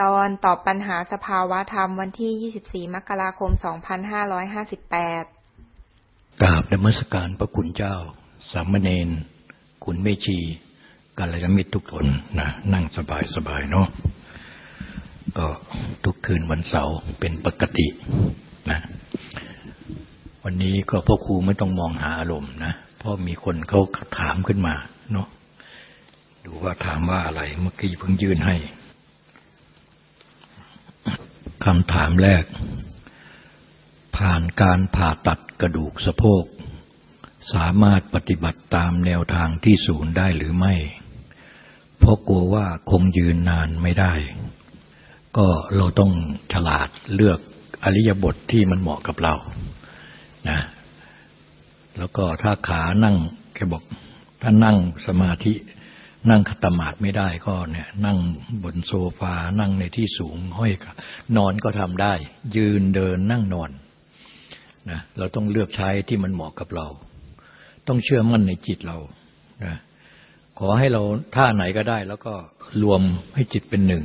ตอนตอบปัญหาสภาวะธรรมวันที่ 24 มกราคม 2558 กราบนมัสการพระคุณเจ้า สามเณร คุณเมชีกัลยาณมิตรทุกคนนะนั่งสบายสบายเนาะก็ทุกคืนวันเสาร์เป็นปกตินะวันนี้ก็พ่อครูไม่ต้องมองหาอารมณ์นะ เพราะมีคนเขาถามขึ้นมาเนาะดูว่าถามว่าอะไรเมื่อกี้เพิ่งยื่นให้ คำถามแรก ผ่านการผ่าตัดกระดูกสะโพก สามารถปฏิบัติตามแนวทางที่ศูนย์ได้หรือไม่ เพราะกลัวว่าคงยืนนานไม่ได้ ก็เราต้องฉลาดเลือกอริยบทที่มันเหมาะกับเรานะแล้วก็ถ้าขานั่งแกบอกถ้านั่งสมาธิ นั่งขัตมาดไม่ได้ก็เนี่ย นั่งบนโซฟา นั่งในที่สูงห้อยนอนก็ทำได้ ยืนเดินนั่งนอนนะเราต้องเลือกใช้ที่มันเหมาะกับเรา ต้องเชื่อมั่นในจิตเรานะขอให้เราท่าไหนก็ได้ แล้วก็รวมให้จิตเป็นหนึ่ง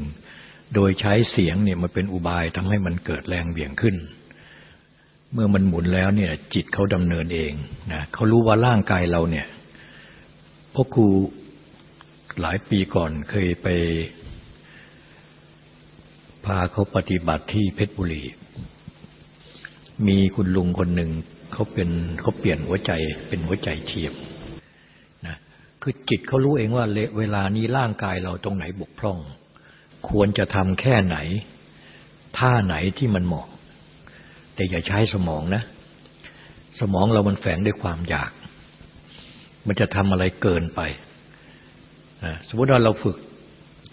โดยใช้เสียงเนี่ยมันเป็นอุบายทำให้มันเกิดแรงเบี่ยงขึ้น เมื่อมันหมุนแล้วเนี่ย จิตเขาดำเนินเองนะเขารู้ว่าร่างกายเราเนี่ยพ่อครู หลายปีก่อนเคยไป พาเขาปฏิบัติที่เพชรบุรี มีคุณลุงคนหนึ่งเขาเป็นเขาเปลี่ยนหัวใจเป็นหัวใจเทียมนะคือจิตเขารู้เองว่าเวลานี้ร่างกายเราตรงไหนบกพร่อง ควรจะทำแค่ไหน ท่าไหนที่มันเหมาะ แต่อย่าใช้สมองนะ สมองเรามันแฝงด้วยความอยาก มันจะทำอะไรเกินไป สมมติว่าเราฝึก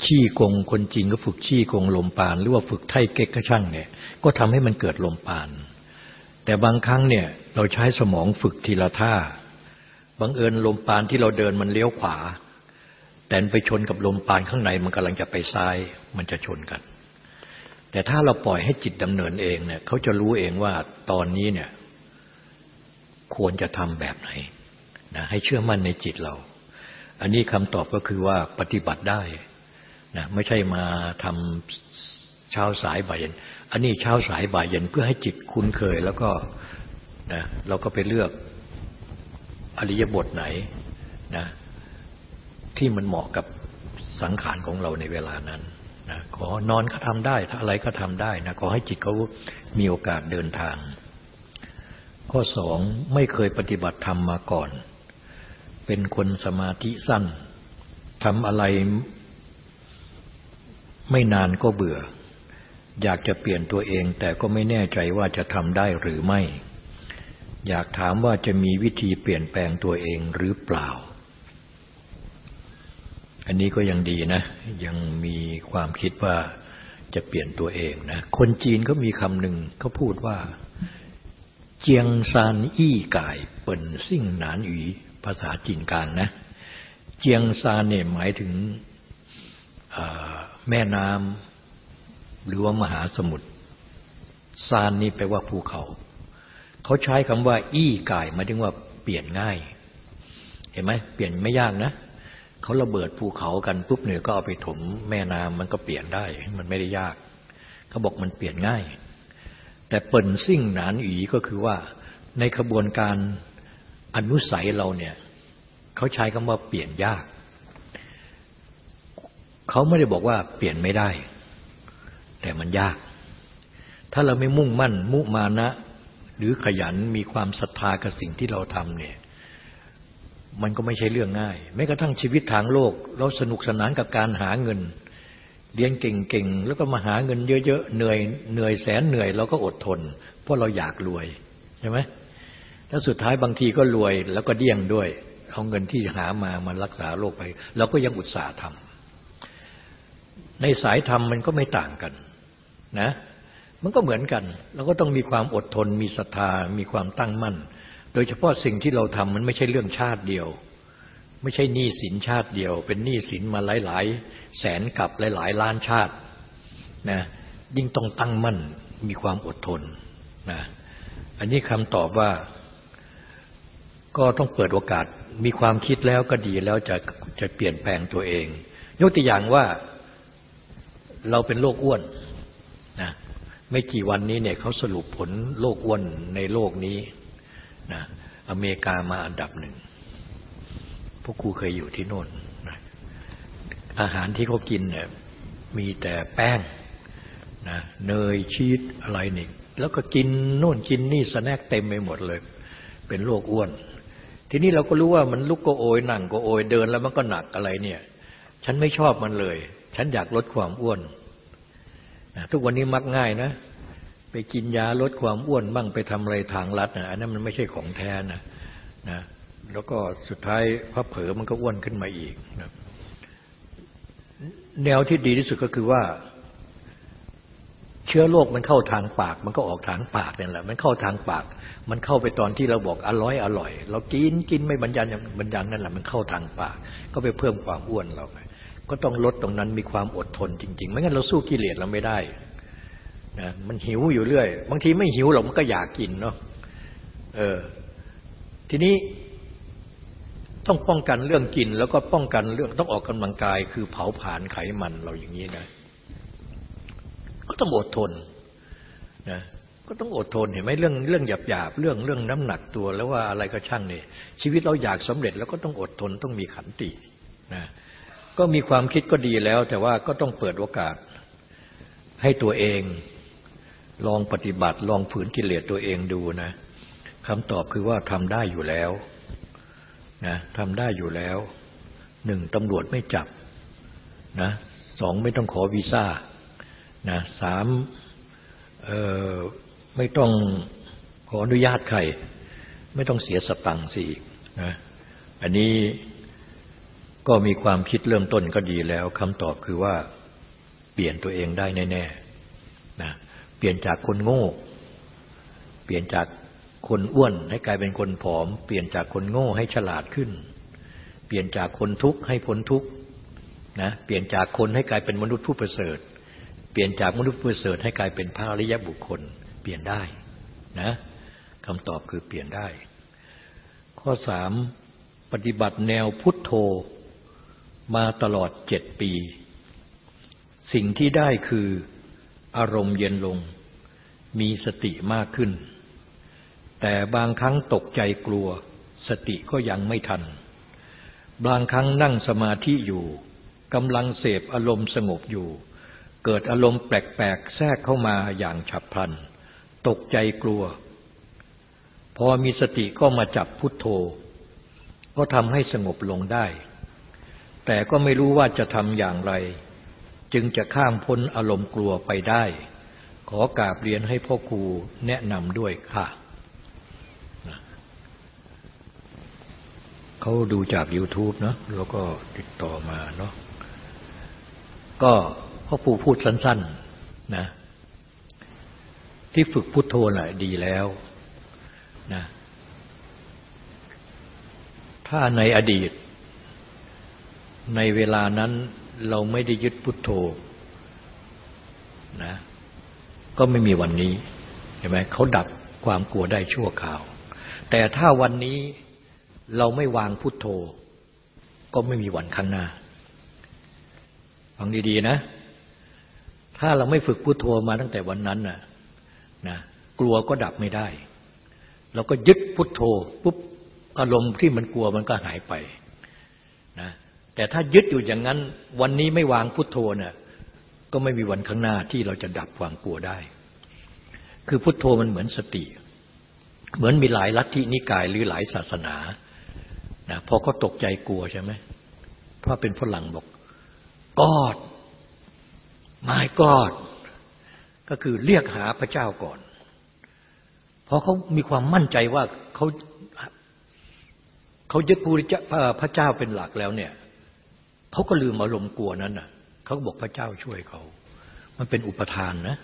ชี้กงคนจริงก็ฝึกชี้กงลมปาน หรือว่าฝึกไท่เก๊กกระช่างเนี่ย ก็ทำให้มันเกิดลมปาน แต่บางครั้งเนี่ยเราใช้สมองฝึกทีละท่าบังเอิญลมปานที่เราเดินมันเลี้ยวขวา แต่ไปชนกับลมปานข้างในมันกำลังจะไปซ้าย มันจะชนกัน แต่ถ้าเราปล่อยให้จิตดำเนินเองเนี่ยเขาจะรู้เองว่าตอนนี้เนี่ยควรจะทำแบบไหนนะให้เชื่อมั่นในจิตเรา อันนี้คำตอบก็คือว่าปฏิบัติได้นะไม่ใช่มาทำเช้าสายบ่ายเย็น อันนี้เช้าสายบ่ายเย็นเพื่อให้จิตคุ้นเคยแล้วก็นะเราก็ไปเลือกอริยบทไหนนะที่มันเหมาะกับสังขารของเราในเวลานั้นนะขอนอนก็ทำได้ถ้าอะไรก็ทำได้นะขอให้จิตเขามีโอกาสเดินทาง ข้อสองไม่เคยปฏิบัติธรรมมาก่อน เป็นคนสมาธิสั้นทำอะไรไม่นานก็เบื่อ อยากจะเปลี่ยนตัวเองแต่ก็ไม่แน่ใจว่าจะทำได้หรือไม่ อยากถามว่าจะมีวิธีเปลี่ยนแปลงตัวเองหรือเปล่า อันนี้ก็ยังดีนะ ยังมีความคิดว่าจะเปลี่ยนตัวเองนะ คนจีนเขามีคำหนึ่งเขาพูดว่า เจียงซานอี้กายเปิ่นซิ่งหนานหยี ภาษาจีนกลางนะ เจียงซานเนี่ยหมายถึงแม่น้ำหรือว่ามหาสมุทรซานนี่แปลว่าภูเขา เขาใช้คำว่า อี้กายหมายถึงว่าเปลี่ยนง่าย เห็นไหมเปลี่ยนไม่ยากนะเขาระเบิดภูเขากันปุ๊บเนี่ยก็เอาไปถมแม่น้ำมันก็เปลี่ยนได้ มันไม่ได้ยากเขาบอกมันเปลี่ยนง่าย แต่เปิ่นซิ่งหนานอีก็คือว่าในขบวนการ อนุสัยเราเนี่ยเขาใช้คำว่าเปลี่ยนยาก เขาไม่ได้บอกว่าเปลี่ยนไม่ได้ แต่มันยาก ถ้าเราไม่มุ่งมั่น มุมานะ หรือขยันมีความศรัทธากับสิ่งที่เราทำเนี่ยมันก็ไม่ใช่เรื่องง่าย แม้กระทั่งชีวิตทางโลก เราสนุกสนานกับการหาเงิน เรียนเก่งๆ แล้วก็มาหาเงินเยอะๆ เหนื่อยเหนื่อยแสนเหนื่อยเราก็อดทน เพราะเราอยากรวยใช่ไหม แล้วสุดท้ายบางทีก็รวยแล้วก็เดี้ยงด้วย เอาเงินที่หามามารักษาโรคไปเราก็ยังอุตส่าห์ทำในสายธรรมมันก็ไม่ต่างกันนะ มันก็เหมือนกันเราก็ต้องมีความอดทน มีศรัทธา มีความตั้งมั่น โดยเฉพาะสิ่งที่เราทำมันไม่ใช่เรื่องชาติเดียว ไม่ใช่หนี้สินชาติเดียว เป็นหนี้สินมาหลาย ๆ แสนกับหลาย ๆ ล้านชาตินะยิ่งต้องตั้งมั่นมีความอดทนนะอันนี้คำตอบว่า ก็ต้องเปิดโอกาสมีความคิดแล้วก็ดีแล้วจะจะเปลี่ยนแปลงตัวเอง ยกตัวอย่างว่าเราเป็นโรคอ้วนนะไม่กี่วันนี้เนี่ยเขาสรุปผลโรคอ้วนในโลกนี้นะอเมริกามาอันดับหนึ่งพวกครูเคยอยู่ที่โน่นนะอาหารที่เขากินเนี่ยมีแต่แป้งนะเนยชีสอะไรนี่แล้วก็กินโน่นกินนี่สแน็คเต็มไปหมดเลย เป็นโรคอ้วน ทีนี้เราก็รู้ว่ามันลุกก็โอยนั่งก็โอยเดินแล้วมันก็หนักอะไรเนี่ย ฉันไม่ชอบมันเลย ฉันอยากลดความอ้วนทุกวันนี้มักง่ายนะ ไปกินยาลดความอ้วนบ้างไปทำอะไรทางลัดนะอันนั้นมันไม่ใช่ของแท้นะนะแล้วก็สุดท้ายพระเผลอมันก็อ้วนขึ้นมาอีกนะแนวที่ดีที่สุดก็คือว่า เชื้อโรคมันเข้าทางปาก มันก็ออกทางปากนี่แหละ มันเข้าทางปาก มันเข้าไปตอนที่เราบอกอร่อยอร่อย เรากินกินไม่บรรยันบรรยันนั่นแหละมันเข้าทางปากก็ไปเพิ่มความอ้วนเราไปก็ต้องลดตรงนั้นมีความอดทนจริง ๆ ไม่งั้นเราสู้กิเลสเราไม่ได้นะมันหิวอยู่เรื่อย บางทีไม่หิวหรอกมันก็อยากกินเนาะเออทีนี้ต้องป้องกันเรื่องกิน แล้วก็ป้องกันเรื่องต้องออกกำลังกาย คือเผาผลาญไขมันเราอย่างนี้นะ ก็ต้องอดทนนะ ก็ต้องอดทนเห็นไหมเรื่องเรื่องหยาบหยาบเรื่องเรื่องน้ำหนักตัวแล้วว่าอะไรก็ช่างเนี่ยชีวิตเราอยากสำเร็จแล้วก็ต้องอดทนต้องมีขันตินะก็มีความคิดก็ดีแล้ว แต่ว่าก็ต้องเปิดโอกาสให้ตัวเอง ลองปฏิบัติลองฝืนกิเลสตัวเองดูนะคำตอบคือว่าทำได้อยู่แล้วนะทำได้อยู่แล้วหนึ่งตำรวจไม่จับนะสองไม่ต้องขอวีซ่านะสาม ไม่ต้องขออนุญาตใคร ไม่ต้องเสียสตังค์สินะอันนี้ก็มีความคิดเริ่มต้นก็ดีแล้วคำตอบคือว่าเปลี่ยนตัวเองได้แน่ๆนะเปลี่ยนจากคนโง่ เปลี่ยนจากคนอ้วนให้กลายเป็นคนผอม เปลี่ยนจากคนโง่ให้ฉลาดขึ้น เปลี่ยนจากคนทุกข์ให้พ้นทุกข์นะเปลี่ยนจากคนให้กลายเป็นมนุษย์ผู้ประเสริฐ เปลี่ยนจากมนุษย์ผู้ประเสริฐให้กลายเป็นพระอริยบุคคล เปลี่ยนได้นะคำตอบคือเปลี่ยนได้ ข้อสามปฏิบัติแนวพุทโธมาตลอดเจ็ดปี สิ่งที่ได้คืออารมณ์เย็นลง มีสติมากขึ้น แต่บางครั้งตกใจกลัว สติก็ยังไม่ทัน บางครั้งนั่งสมาธิอยู่กำลังเสพอารมณ์สงบอยู่ เกิดอารมณ์แปลกๆแทรกเข้ามาอย่างฉับพลัน ตกใจกลัว พอมีสติก็มาจับพุทโธ ก็ทำให้สงบลงได้ แต่ก็ไม่รู้ว่าจะทำอย่างไร จึงจะข้ามพ้นอารมณ์กลัวไปได้ ขอกราบเรียนให้พ่อครูแนะนำด้วยค่ะ เขาดูจาก YouTube เนาะแล้วก็ติดต่อมาเนาะก็พ่อครูพูดสั้น ๆ นะ ที่ฝึกพุทโธน่ะดีแล้วนะถ้าในอดีต ในเวลานั้นเราไม่ได้ยึดพุทโธนะก็ไม่มีวันนี้เห็นไหมเขาดับความกลัวได้ชั่วคราว แต่ถ้าวันนี้เราไม่วางพุทโธ ก็ไม่มีวันข้างหน้าฟังดีๆนะ ถ้าเราไม่ฝึกพุทโธมาตั้งแต่วันนั้นน่ะ นะกลัวก็ดับไม่ได้เราก็ยึดพุทโธปุ๊บอารมณ์ที่มันกลัวมันก็หายไปนะแต่ถ้ายึดอยู่อย่างนั้น วันนี้ไม่วางพุทโธเนี่ยก็ไม่มีวันข้างหน้าที่เราจะดับความกลัวได้ คือพุทโธมันเหมือนสติ เหมือนมีหลายลัทธินิกายหรือหลายศาสนานะพอเขาตกใจกลัวใช่ไหมเพราะเป็นฝรั่งบอกกอดไม่กอด ก็คือเรียกหาพระเจ้าก่อน เพราะเขามีความมั่นใจว่าเขาเขายึดพระเจ้าเป็นหลักแล้วเนี่ยเขาก็ลืมอารมณ์กลัวนั้นน่ะเขาบอกพระเจ้าช่วยเขา มันเป็นอุปทานนะ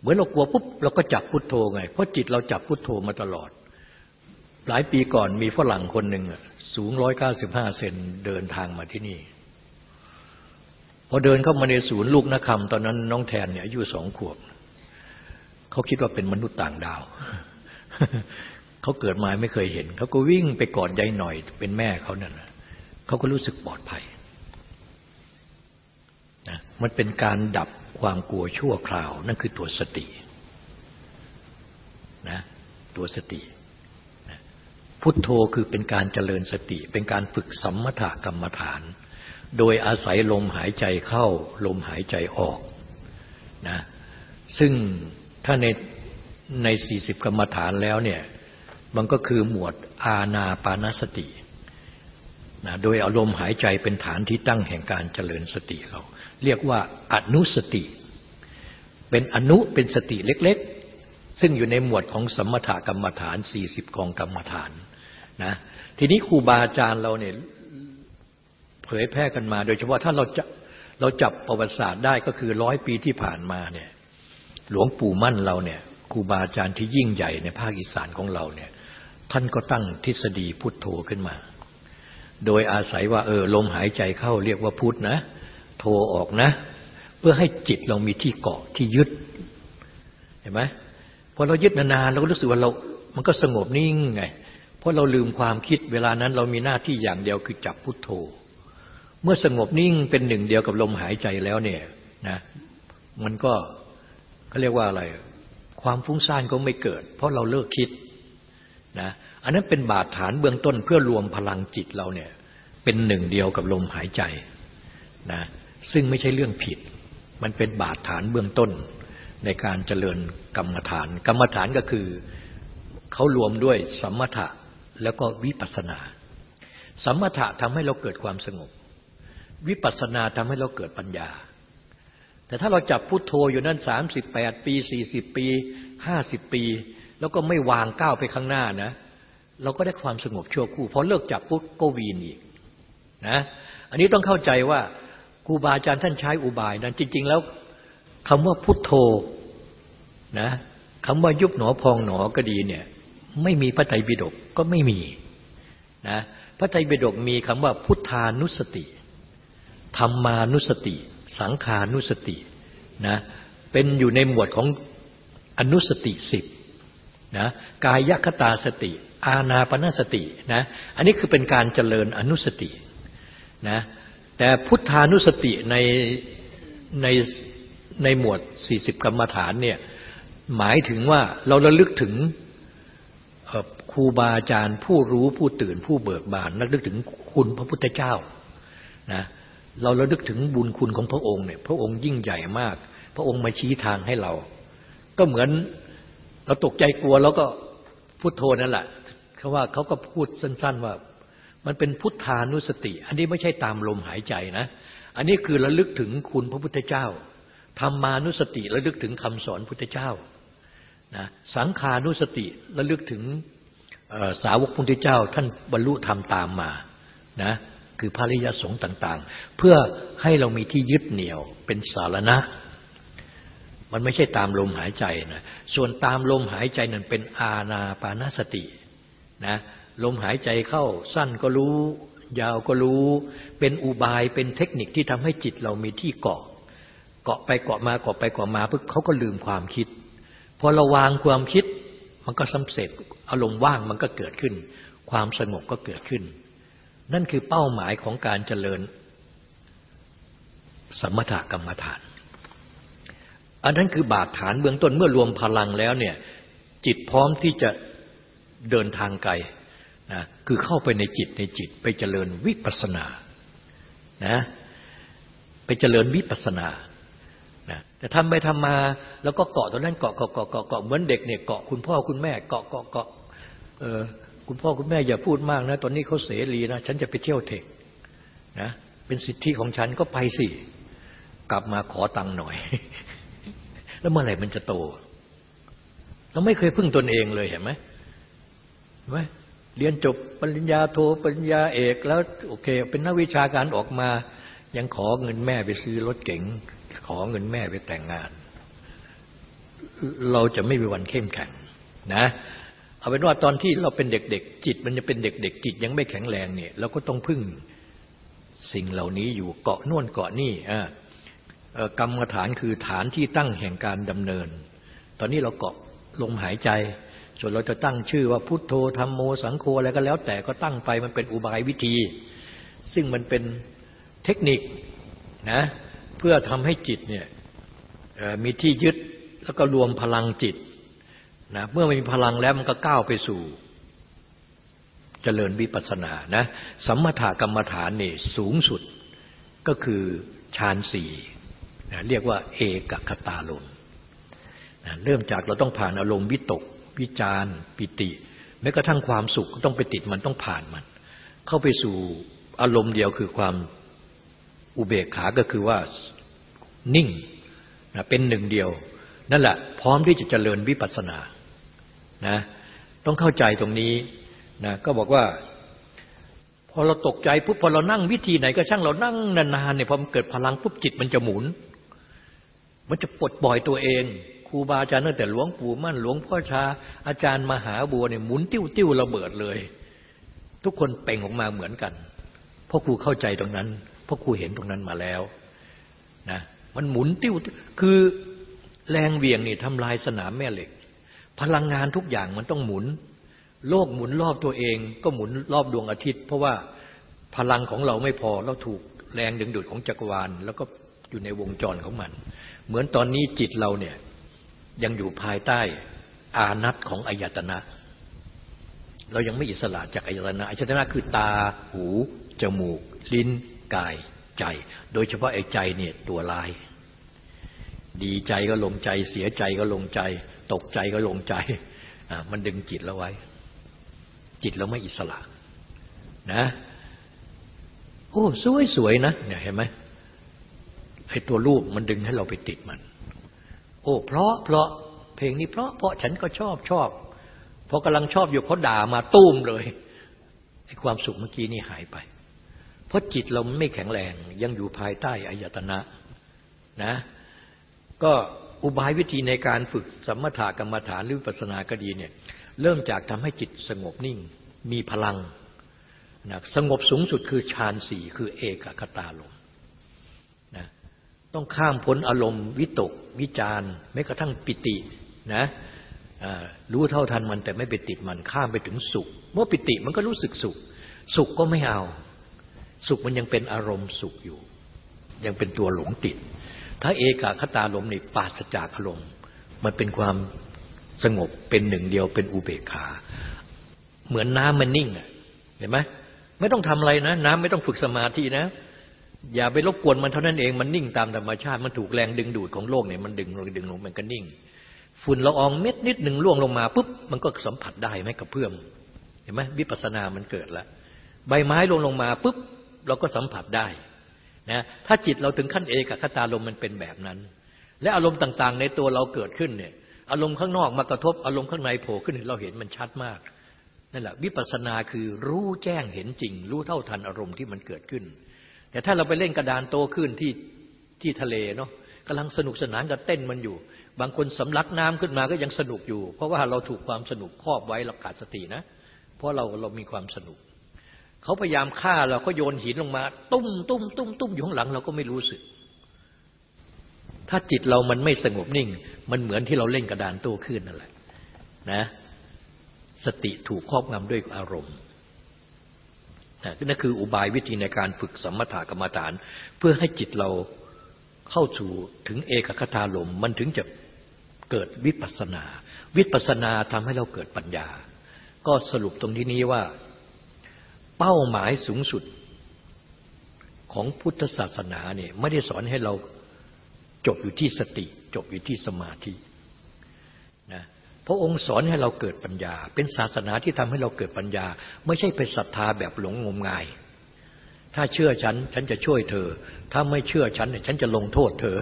เหมือนเรากลัวปุ๊บเราก็จับพุทโธไง เพราะจิตเราจับพุทโธมาตลอด หลายปีก่อนมีฝรั่งคนหนึ่งสูงร้อยเก้าสิบห้าเซนเดินทางมาที่นี่ พอเดินเข้ามาในศูนย์ลูกนักคำตอนนั้นน้องแทนเนี่ยอายุสองขวบเขาคิดว่าเป็นมนุษย์ต่างดาวเขาเกิดมาไม่เคยเห็นเขาก็วิ่งไปกอดยายหน่อย เป็นแม่เขานั่นเขาก็รู้สึกปลอดภัยนะมันเป็นการดับความกลัวชั่วคราว นั่นคือตัวสตินะตัวสตินะพุทโธคือเป็นการเจริญสติ เป็นการฝึกสัมมถกรรมฐาน โดยอาศัยลมหายใจเข้า ลมหายใจออกนะซึ่งถ้าในในสี่สิบกรรมฐานแล้วเนี่ยมันก็คือหมวดอาณาปานสตินะโดยอารมณ์หายใจเป็นฐานที่ตั้งแห่งการเจริญสติเรา เรียกว่าอนุสติ เป็นอนุเป็นสติเล็กๆ ซึ่งอยู่ในหมวดของสมถกรรมฐานสี่สิบกองกรรมฐานนะทีนี้ครูบาอาจารย์เราเนี่ย เผยแพร่กันมา โดยเฉพาะถ้าเราจะเราจับประวัติศาสตร์ได้ก็คือร้อยปีที่ผ่านมาเนี่ยหลวงปู่มั่นเราเนี่ยครูบาอาจารย์ที่ยิ่งใหญ่ในภาคอีสานของเราเนี่ยท่านก็ตั้งทฤษฎีพุทโธขึ้นมา โดยอาศัยว่าเออลมหายใจเข้าเรียกว่าพุทนะ โทออกนะ เพื่อให้จิตเรามีที่เกาะที่ยึดเห็นไหมพอเรายึดนานๆเราก็รู้สึกว่าเรา มันก็สงบนิ่งไง เพราะเราลืมความคิดเวลานั้นเรามีหน้าที่อย่างเดียวคือจับพุทโธ เมื่อสงบนิ่งเป็นหนึ่งเดียวกับลมหายใจแล้วเนี่ยนะมันก็เขาเรียกว่าอะไร ความฟุ้งซ่านก็ไม่เกิด เพราะเราเลิกคิดนะอันนั้นเป็นบาดฐานเบื้องต้นเพื่อรวมพลังจิตเราเนี่ยเป็นหนึ่งเดียวกับลมหายใจนะซึ่งไม่ใช่เรื่องผิด มันเป็นบาดฐานเบื้องต้นในการเจริญกรรมฐาน กรรมฐานก็คือเขารวมด้วยสมถะแล้วก็วิปัสสนา สมถะทำให้เราเกิดความสงบ วิปัสสนาทำให้เราเกิดปัญญา แต่ถ้าเราจับพุทโธอยู่นั่นสามสิบแปดปีสี่สิบปีห้าสิบปี แล้วก็ไม่วางก้าวไปข้างหน้านะ เราก็ได้ความสงบชั่วคู่พอเลิกจับปุ๊บก็วีนอีกนะอันนี้ต้องเข้าใจว่าครูบาอาจารย์ท่านใช้อุบายนั้นจริง ๆ แล้วคำว่าพุทโธนะคำว่ายุบหนอพองหนอก็ดีเนี่ยไม่มีพระไตรปิฎกก็ไม่มีนะพระไตรปิฎกมีคำว่าพุทธานุสติ ธรรมานุสติ สังขานุสตินะเป็นอยู่ในหมวดของอนุสติสิบนะกายคตาสติ อาณาปณสตินะอันนี้คือเป็นการเจริญอนุสตินะแต่พุทธานุสติในในในหมวดสี่สิบกรรมฐานเนี่ยหมายถึงว่าเราระลึกถึงครูบาอาจารย์ผู้รู้ผู้ตื่นผู้เบิกบานระลึกถึงคุณพระพุทธเจ้านะ เราระลึกถึงบุญคุณของพระองค์เนี่ยพระองค์ยิ่งใหญ่มาก พระองค์มาชี้ทางให้เรา ก็เหมือนเราตกใจกลัวแล้วก็พุทโธนั่นแหละเขาว่าเขาก็พูดสั้น ๆว่า มันเป็นพุทธานุสติ อันนี้ไม่ใช่ตามลมหายใจนะ อันนี้คือระลึกถึงคุณพระพุทธเจ้าธรรมานุสติระลึกถึงคำสอนพุทธเจ้านะสังขานุสติระลึกถึงสาวกพุทธเจ้า ท่านบรรลุธรรมตามมานะ คือพระริยสงฆ์ต่าง ๆ เพื่อให้เรามีที่ยึดเหนี่ยวเป็นสารณะ มันไม่ใช่ตามลมหายใจนะส่วนตามลมหายใจนั่นเป็นอาณาปานสตินะลมหายใจเข้าสั้นก็รู้ ยาวก็รู้ เป็นอุบายเป็นเทคนิคที่ทำให้จิตเรามีที่เกาะ เกาะไปเกาะมาเกาะไปเกาะมาเพื่อเขาก็ลืมความคิดพอเราวางความคิดมันก็สำเร็จอารมณ์ว่างมันก็เกิดขึ้น ความสงบก็เกิดขึ้น นั่นคือเป้าหมายของการเจริญ สมถกรรมฐาน อันนั้นคือบาดฐานเบื้องต้นเมื่อรวมพลังแล้วเนี่ยจิตพร้อมที่จะเดินทางไกลนะคือเข้าไปในจิตในจิตไปเจริญวิปัสนานะไปเจริญวิปัสนานะแต่ทำไปทำมาแล้วก็เกาะตรงนั้นเกาะเกาะเกาะเกาะเกาะเหมือนเด็กเนี่ยเกาะคุณพ่อคุณแม่เกาะเกาะเกาะเออ คุณพ่อคุณแม่อย่าพูดมากนะ ตอนนี้เขาเสรีนะ ฉันจะไปเที่ยวเทคนะเป็นสิทธิของฉันก็ไปสิ กลับมาขอตังค์หน่อย แล้วเมื่อไหร่มันจะโต เราไม่เคยพึ่งตนเองเลยเห็นไหมเห็นไหมเรียนจบปริญญาโทปริญญาเอกแล้วโอเค เป็นนักวิชาการออกมา ยังขอเงินแม่ไปซื้อรถเก๋ง ขอเงินแม่ไปแต่งงาน เราจะไม่มีวันเข้มแข็งนะ เอาเป็นว่าตอนที่เราเป็นเด็กๆ จิตมันจะเป็นเด็กๆ จิตยังไม่แข็งแรงเนี่ยเราก็ต้องพึ่งสิ่งเหล่านี้อยู่เกาะน่วนเกาะนี่กรรมฐานคือฐานที่ตั้งแห่งการดำเนิน ตอนนี้เราเกาะลมหายใจส่วนเราจะตั้งชื่อว่าพุทโธธรรมโมสังโฆอะไรก็แล้ว แต่ก็ตั้งไปมันเป็นอุบายวิธี ซึ่งมันเป็นเทคนิคนะเพื่อทำให้จิตเนี่ยมีที่ยึดแล้วก็รวมพลังจิต นะเมื่อมีพลังแล้วมันก็ก้าวไปสู่เจริญวิปัสสนานะสัมมาถกรรมฐานนี่สูงสุดก็คือฌานสี่นะเรียกว่า เอกคตาลมนะเริ่มจากเราต้องผ่านอารมณ์วิตก วิจารปิติแม้กระทั่งความสุขก็ต้องไปติดมันต้องผ่านมัน เข้าไปสู่อารมณ์เดียวคือความอุเบกขาก็คือว่านิ่งนะเป็นหนึ่งเดียว นั่นแหละพร้อมที่จะเจริญวิปัสสนา นะ ต้องเข้าใจตรงนี้นะก็บอกว่า พอเราตกใจปุ๊บพอเรานั่งวิธีไหนก็ช่างเรานั่งนานๆเนี่ยพอมันเกิดพลังปุ๊บจิตมันจะหมุน มันจะปลดปล่อยตัวเองครูบาอาจารย์ตั้งแต่หลวงปู่มั่นหลวงพ่อชา อาจารย์มหาบัวเนี่ยหมุนติ้วติ้วระเบิดเลย ทุกคนเป่งออกมาเหมือนกันเพราะครูเข้าใจตรงนั้นเพราะครูเห็นตรงนั้นมาแล้วนะมันหมุนติ้วคือแรงเวียงนี่ทำลายสนามแม่เหล็ก พลังงานทุกอย่างมันต้องหมุน โลกหมุนรอบตัวเอง ก็หมุนรอบดวงอาทิตย์ เพราะว่าพลังของเราไม่พอเราถูกแรงดึงดูดของจักรวาล แล้วก็อยู่ในวงจรของมัน เหมือนตอนนี้จิตเราเนี่ยยังอยู่ภายใต้อานัตของอายตนะ เรายังไม่อิสระจากอายตนะอายตนะคือตา หู จมูก ลิ้น กาย ใจ โดยเฉพาะไอ้ใจเนี่ยตัวลาย ดีใจก็ลงใจ เสียใจก็ลงใจ ตกใจก็ลงใจ มันดึงจิตเราไว้ จิตเราไม่อิสระ นะ โอ้สวยสวยนะเนี่ยเห็นไหมไอ้ตัวรูปมันดึงให้เราไปติดมัน โอ้ เพราะเพราะเพลงนี้เพราะเพราะฉันก็ชอบชอบพอกำลังชอบอยู่เขาด่ามาตุ้มเลยไอ้ความสุขเมื่อกี้นี่หายไป เพราะจิตเราไม่แข็งแรงยังอยู่ภายใต้อายตนะนะ ก็ อุบายวิธีในการฝึกสมถกรรมฐานหรือปัสนาก็ดีเนี่ยเริ่มจากทำให้จิตสงบนิ่งมีพลังนะสงบสูงสุดคือฌานสี่คือเอกคตาลมต้องข้ามพ้นอารมณ์วิตกวิจารแม้กระทั่งปิตินะรู้เท่าทันมันแต่ไม่ไปติดมันข้ามไปถึงสุข เมื่อปิติมันก็รู้สึกสุข สุขก็ไม่เอา สุขมันยังเป็นอารมณ์สุขอยู่ ยังเป็นตัวหลงติด ถ้าเอกาคตาลมนี่ปราศจากอารมณ์มันเป็นความสงบเป็นหนึ่งเดียวเป็นอุเบกขา เหมือนน้ำมันนิ่งเห็นไหมไม่ต้องทำอะไรนะ น้ำไม่ต้องฝึกสมาธินะ อย่าไปรบกวนมันเท่านั้นเองมันนิ่งตามธรรมชาติมันถูกแรงดึงดูดของโลกเนี่ยมันดึงลงดึงลงมันก็นิ่ง ฝุ่นละอองเม็ดนิดหนึ่งล่วงลงมาปุ๊บมันก็สัมผัสได้ไหมกับเพื่อมเห็นไหมวิปัสสนามันเกิดแล้วใบไม้ลงลงมาปุ๊บเราก็สัมผัสได้ นะถ้าจิตเราถึงขั้นเอกคตาลมมันเป็นแบบนั้น และอารมณ์ต่างๆ ในตัวเราเกิดขึ้นเนี่ยอารมณ์ข้างนอกมากระทบอารมณ์ข้างในโผล่ขึ้นเราเห็นมันชัดมากนั่นแหละวิปัสสนาคือรู้แจ้งเห็นจริง รู้เท่าทันอารมณ์ที่มันเกิดขึ้น แต่ถ้าเราไปเล่นกระดานโตขึ้นที่ที่ทะเลเนาะกำลังสนุกสนานกับเต้นมันอยู่ บางคนสำลักน้ำขึ้นมาก็ยังสนุกอยู่ เพราะว่าเราถูกความสนุกครอบไว้เราขาดสตินะ เพราะเราเรามีความสนุก เขาพยายามฆ่าเราก็โยนหินลงมา ตุ้มตุ้มตุ้มตุ้มอยู่ข้างหลังเราก็ไม่รู้สึก ถ้าจิตเรามันไม่สงบนิ่ง มันเหมือนที่เราเล่นกระดานโต้ขึ้นนั่นแหละนะสติถูกครอบงำด้วยอารมณ์นั่นคืออุบายวิธีในการฝึกสมถกรรมฐาน เพื่อให้จิตเราเข้าสู่ถึงเอกคตาลมมันถึงจะเกิดวิปัสนา วิปัสนาทำให้เราเกิดปัญญา ก็สรุปตรงที่นี้ว่า เป้าหมายสูงสุดของพุทธศาสนาเนี่ยไม่ได้สอนให้เราจบอยู่ที่สติ จบอยู่ที่สมาธินะพระองค์สอนให้เราเกิดปัญญา เป็นศาสนาที่ทำให้เราเกิดปัญญา ไม่ใช่เป็นศรัทธาแบบหลงงมงาย ถ้าเชื่อฉัน ฉันจะช่วยเธอ ถ้าไม่เชื่อฉัน ฉันจะลงโทษเธอ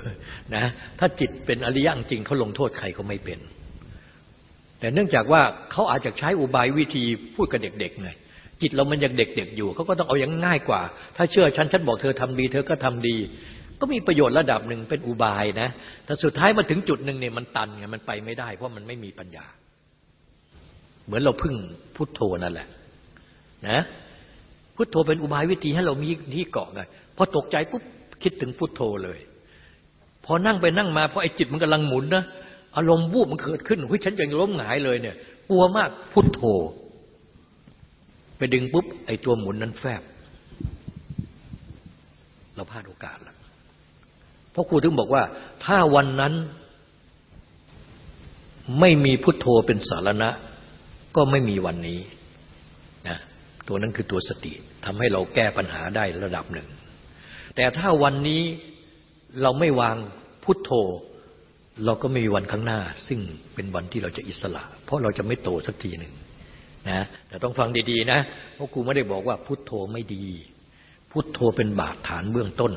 นะถ้าจิตเป็นอริยะจริงเขาลงโทษใครก็ไม่เป็น แต่เนื่องจากว่าเขาอาจจะใช้อุบายวิธีพูดกับเด็กๆไง จิตเรามันยังเด็กๆอยู่เขาก็ต้องเอาอย่างง่ายกว่า ถ้าเชื่อฉันฉันบอกเธอทำดี เธอก็ทำดี ก็มีประโยชน์ระดับหนึ่งเป็นอุบายนะแต่สุดท้ายมาถึงจุดหนึ่งเนี่ยมันตันไงมันไปไม่ได้ เพราะมันไม่มีปัญญา เหมือนเราพึ่งพุทโธนั่นแหละ นะพุทโธเป็นอุบายวิธีให้เรามีที่เกาะไงพอตกใจปุ๊บคิดถึงพุทโธเลย พอนั่งไปนั่งมาพอไอ้จิตมันกำลังหมุนนะอารมณ์วูบมันเกิดขึ้นเฮ้ยฉันยังล้มหงายเลยเนี่ย กลัวมากพุทโธ ไปดึงปุ๊บ ไอ้ตัวหมุนนั้นแฟบ เราพลาดโอกาสละเพราะครูถึงบอกว่า ถ้าวันนั้น ไม่มีพุทโธเป็นสารณะ ก็ไม่มีวันนี้นะตัวนั้นคือตัวสติทำให้เราแก้ปัญหาได้ระดับหนึ่ง แต่ถ้าวันนี้เราไม่วางพุทโธ เราก็ไม่มีวันข้างหน้า ซึ่งเป็นวันที่เราจะอิสระ เพราะเราจะไม่โตสักทีหนึ่ง นะแต่ต้องฟังดีๆนะเพราะครูไม่ได้บอกว่าพุทโธไม่ดี พุทโธเป็นบาดฐานเบื้องต้น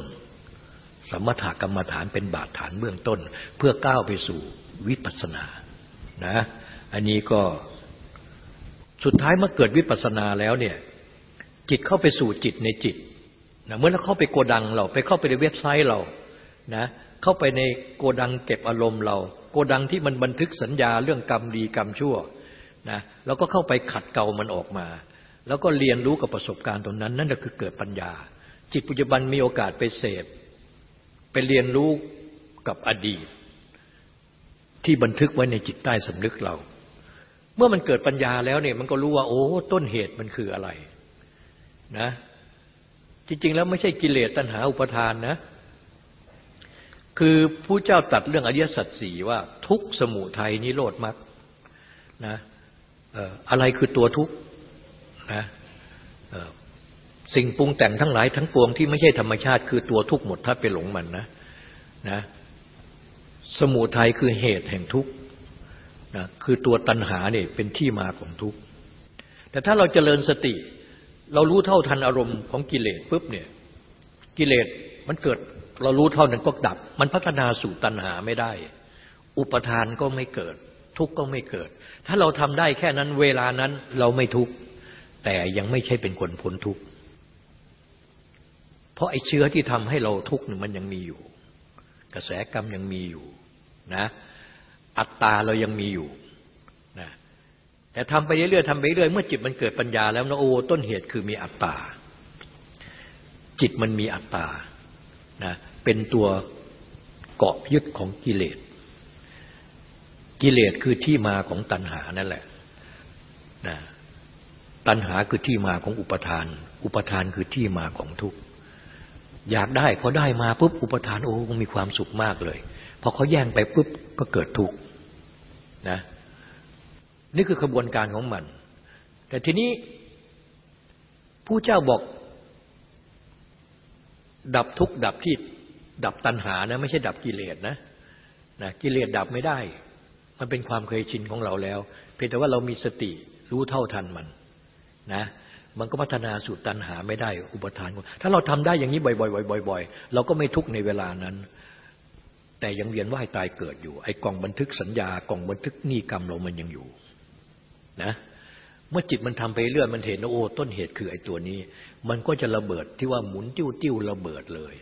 สมถกรรมฐานเป็นบาดฐานเบื้องต้น เพื่อก้าวไปสู่วิปัสสนานะอันนี้ก็สุดท้ายเมื่อเกิดวิปัสสนาแล้วเนี่ยจิตเข้าไปสู่จิตในจิตนะเมื่อเราเข้าไปโกดังเราไปเข้าไปในเว็บไซต์เรานะเข้าไปในโกดังเก็บอารมณ์เรา โกดังที่มันบันทึกสัญญาเรื่องกรรมดีกรรมชั่ว นะแล้วก็เข้าไปขัดเกลามันออกมา แล้วก็เรียนรู้กับประสบการณ์ตรงนั้น นั่นก็คือเกิดปัญญา จิตปัจจุบันมีโอกาสไปเสพไปเรียนรู้กับอดีต ที่บันทึกไว้ในจิตใต้สำนึกเรา เมื่อมันเกิดปัญญาแล้วเนี่ยมันก็รู้ว่า โอ้ ต้นเหตุมันคืออะไรนะจริงๆแล้วไม่ใช่กิเลสตัณหาอุปทานนะ คือผู้เจ้าตัดเรื่องอริยสัจสี่ว่าทุกสมุทัยนิโรธมรรคนะ อะไรคือตัวทุกข์นะสิ่งปรุงแต่งทั้งหลายทั้งปวงที่ไม่ใช่ธรรมชาติคือตัวทุกข์หมดถ้าไปหลงมันนะนะสมุทัยคือเหตุแห่งทุกข์นะคือตัวตัณหาเนี่ยเป็นที่มาของทุกข์ แต่ถ้าเราเจริญสติ เรารู้เท่าทันอารมณ์ของกิเลสปุ๊บเนี่ยกิเลสมันเกิดเรารู้เท่านั้นก็ดับ มันพัฒนาสู่ตัณหาไม่ได้ อุปทานก็ไม่เกิด ทุกข์ก็ไม่เกิด ถ้าเราทำได้แค่นั้นเวลานั้นเราไม่ทุกข์แต่ยังไม่ใช่เป็นคนพ้นทุกข์เพราะไอ้เชื้อที่ทำให้เราทุกข์มันยังมีอยู่ กระแสกรรมยังมีอยู่นะอัตตาเรายังมีอยู่นะแต่ทำไปเรื่อยๆทำไปเรื่อยเมื่อจิตมันเกิดปัญญาแล้วนะโอ้ต้นเหตุคือมีอัตตา จิตมันมีอัตตานะเป็นตัวเกาะยึดของกิเลส กิเลสคือที่มาของตัณหานั่นแหละนะตัณหาคือที่มาของอุปทาน อุปทานคือที่มาของทุกข์ อยากได้พอได้มาปุ๊บอุปทานโอ้มีความสุขมากเลย พอเขาแย่งไปปุ๊บก็เกิดทุกข์นะ นี่คือขบวนการของมัน แต่ทีนี้ผู้เจ้าบอก ดับทุกข์ดับที่ดับตัณหานะไม่ใช่ดับกิเลสนะนะกิเลสดับไม่ได้ มันเป็นความเคยชินของเราแล้ว เพียงแต่ว่าเรามีสติรู้เท่าทันมันนะมันก็พัฒนาสู่ตัณหาไม่ได้อุปทาน ถ้าเราทำได้อย่างนี้บ่อยๆบ่อยๆเราก็ไม่ทุกข์ในเวลานั้น แต่ยังเวียนว่ายตายเกิดอยู่ ไอ้กล่องบันทึกสัญญากล่องบันทึกนี่กรรมเรามันยังอยู่นะเมื่อจิตมันทำไปเรื่อยมันเห็นโอ้ต้นเหตุคือไอ้ตัวนี้ มันก็จะระเบิดที่ว่าหมุนติ้วติ้วระเบิดเลย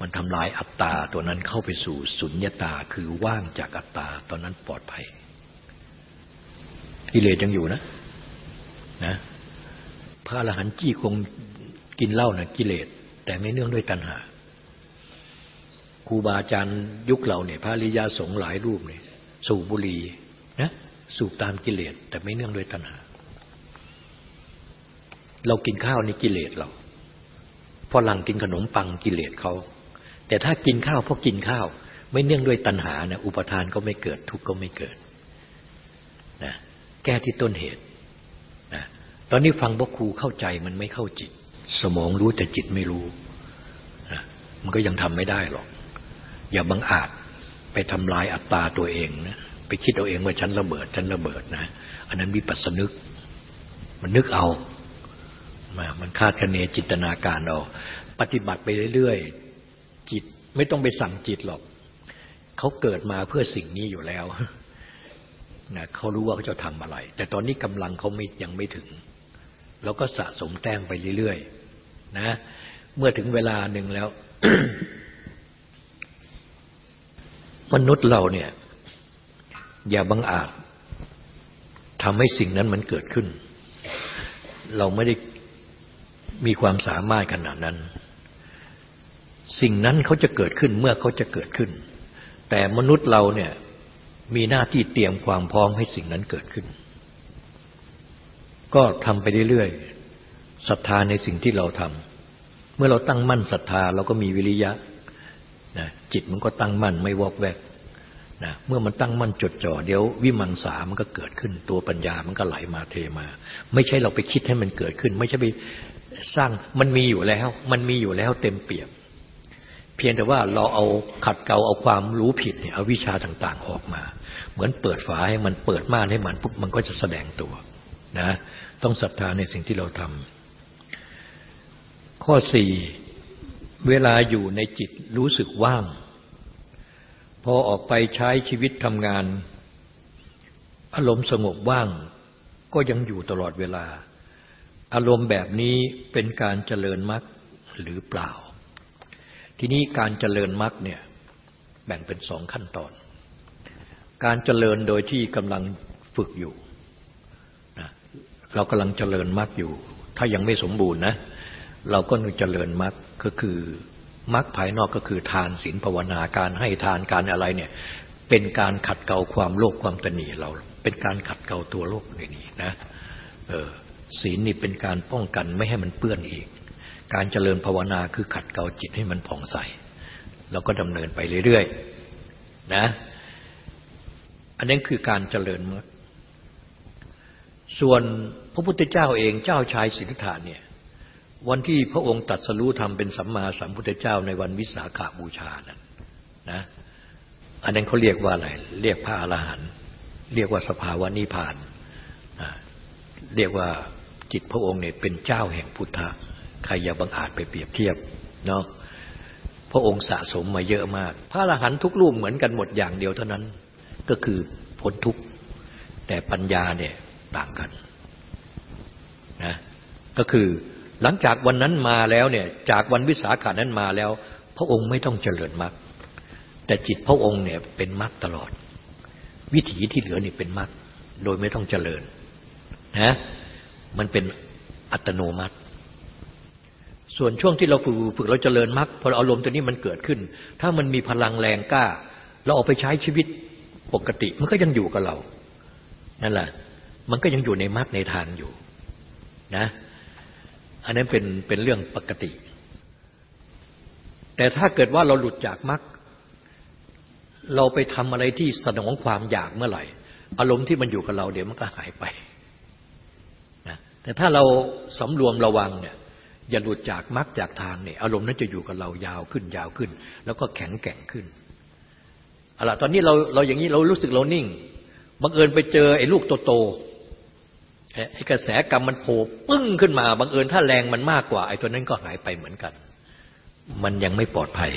มันทำลายอัตตาตัวนั้นเข้าไปสู่สุญญตาคือว่างจากอัตตาตอนนั้นปลอดภัยกิเลสยังอยู่นะนะพระอรหันต์จี้คงกินเหล้านะกิเลสแต่ไม่เนื่องด้วยตัณหาครูบาอาจารย์ยุคเราเนี่ยพระริยาสงหลายรูปเนี่ยสูบบุหรี่นะสูบตามกิเลสแต่ไม่เนื่องด้วยตัณหา เรากินข้าวนี่กิเลสเราพอหลังกินขนมปังกิเลสเขา แต่ถ้ากินข้าวเพราะกินข้าว ไม่เนื่องด้วยตัณหานะอุปทานก็ไม่เกิด ทุกข์ก็ไม่เกิดนะแก้ที่ต้นเหตุนะตอนนี้ฟังพระครูเข้าใจมันไม่เข้าจิต สมองรู้แต่จิตไม่รู้นะมันก็ยังทำไม่ได้หรอก อย่าบังอาจไปทำลายอัตตาตัวเองนะไปคิดเอาเองว่าฉันระเบิด ฉันระเบิดนะ อันนั้นวิปัสสนึก มันนึกเอามามันคาดคะเนจินตนาการเอา ปฏิบัติไปเรื่อยๆ จิตไม่ต้องไปสั่งจิตหรอก เขาเกิดมาเพื่อสิ่งนี้อยู่แล้วนะเขารู้ว่าเขาจะทำอะไร แต่ตอนนี้กำลังเขาไม่ยังไม่ถึงเราก็สะสมแต้มไปเรื่อยๆนะ เมื่อถึงเวลาหนึ่งแล้ว มนุษย์เราเนี่ย อย่าบังอาจทำให้สิ่งนั้นมันเกิดขึ้น เราไม่ได้มีความสามารถขนาดนั้น สิ่งนั้นเขาจะเกิดขึ้นเมื่อเขาจะเกิดขึ้น แต่มนุษย์เราเนี่ยมีหน้าที่เตรียมความพร้อมให้สิ่งนั้นเกิดขึ้น ก็ทำไปเรื่อยๆศรัทธาในสิ่งที่เราทำเมื่อเราตั้งมั่นศรัทธาเราก็มีวิริยะจิตมันก็ตั้งมั่นไม่วอกแวกนะเมื่อมันตั้งมั่นจดจ่อเดี๋ยววิมังสามันก็เกิดขึ้น ตัวปัญญามันก็ไหลมาเทมา ไม่ใช่เราไปคิดให้มันเกิดขึ้น ไม่ใช่ไปสร้างมันมีอยู่แล้ว มันมีอยู่แล้วเต็มเปี่ยม เพียงแต่ว่าเราเอาขัดเกลาเอาความรู้ผิดเนี่ยเอาวิชาต่างๆออกมา เหมือนเปิดฝาให้มันเปิดม่านให้มันปุ๊บมันก็จะแสดงตัวนะต้องศรัทธาในสิ่งที่เราทำข้อสี่เวลาอยู่ในจิตรู้สึกว่าง พอออกไปใช้ชีวิตทำงาน อารมณ์สงบว่าง ก็ยังอยู่ตลอดเวลา อารมณ์แบบนี้เป็นการเจริญมรรคหรือเปล่า ทีนี้การเจริญมรรคเนี่ยแบ่งเป็นสองขั้นตอน การเจริญโดยที่กำลังฝึกอยู่นะเรากำลังเจริญมรรคอยู่ ถ้ายังไม่สมบูรณ์นะ เราก็นึกเจริญมรรคก็คือมรรคภายนอกก็คือทานศีลภาวนาการให้ทานการอะไรเนี่ยเป็นการขัดเกลาความโลภความตนีเราเป็นการขัดเกลาตัวโลภในนี้นะศีลนี่เป็นการป้องกันไม่ให้มันเปื้อนอีก การเจริญภาวนาคือขัดเกลาจิตให้มันผ่องใสเราก็ดำเนินไปเรื่อยๆนะอันนั้คือการเจริญมรรคส่วนพระพุทธเจ้าเองเจ้าชายสิทธัตถะเนี่ยวันที่พระองค์ตัดสรู้ธรรมเป็นสัมมาสัมพุทธเจ้าในวันวิสาขาบูชานั้นนะอันนั้นเขาเรียกว่าอะไร เรียกพระอรหันต์เรียกว่าสภาวะนิพพาน เรียกว่าจิตพระองค์เนี่ยเป็นเจ้าแห่งพุทธะ ใครอย่าบังอาจไปเปรียบเทียบเนาะพระองค์สะสมมาเยอะมาก พระอรหันต์ทุกรูปเหมือนกันหมดอย่างเดียวเท่านั้น ก็คือพ้นทุกข์แต่ปัญญาเนี่ยต่างกันนะก็คือหลังจากวันนั้นมาแล้วเนี่ยจากวันวิสาขานั้นมาแล้ว พระองค์ไม่ต้องเจริญมรรคแต่จิตพระองค์เนี่ยเป็นมรรคตลอด วิถีที่เหลือนี่เป็นมรรคโดยไม่ต้องเจริญนะมันเป็นอัตโนมัติ ส่วนช่วงที่เราฝึกฝึกเราเจริญมรรคพออารมณ์ตัวนี้มันเกิดขึ้น ถ้ามันมีพลังแรงกล้า เราออกไปใช้ชีวิตปกติ มันก็ยังอยู่กับเรา นั่นแหละ มันก็ยังอยู่ในมรรคในทางอยู่นะ อันนั้นเป็นเป็นเรื่องปกติ แต่ถ้าเกิดว่าเราหลุดจากมรรคเราไปทำอะไรที่สนองความอยากเมื่อไหร่ อารมณ์ที่มันอยู่กับเราเดี๋ยวมันก็หายไปนะแต่ถ้าเราสำรวมระวังเนี่ย อย่าหลุดจากมรรคจากทางเนี่ยอารมณ์นั้นจะอยู่กับเรายาวขึ้นยาวขึ้น แล้วก็แข็งแกร่งขึ้นเอาล่ะตอนนี้เราเราอย่างนี้เรารู้สึกเรานิ่งบังเอิญไปเจอไอ้ลูกโตไอ้กระแสกรรมมันโผล่ปึ้งขึ้นมาบังเอิญถ้าแรงมันมากกว่า ไอ้ตัวนั้นก็หายไปเหมือนกัน มันยังไม่ปลอดภัย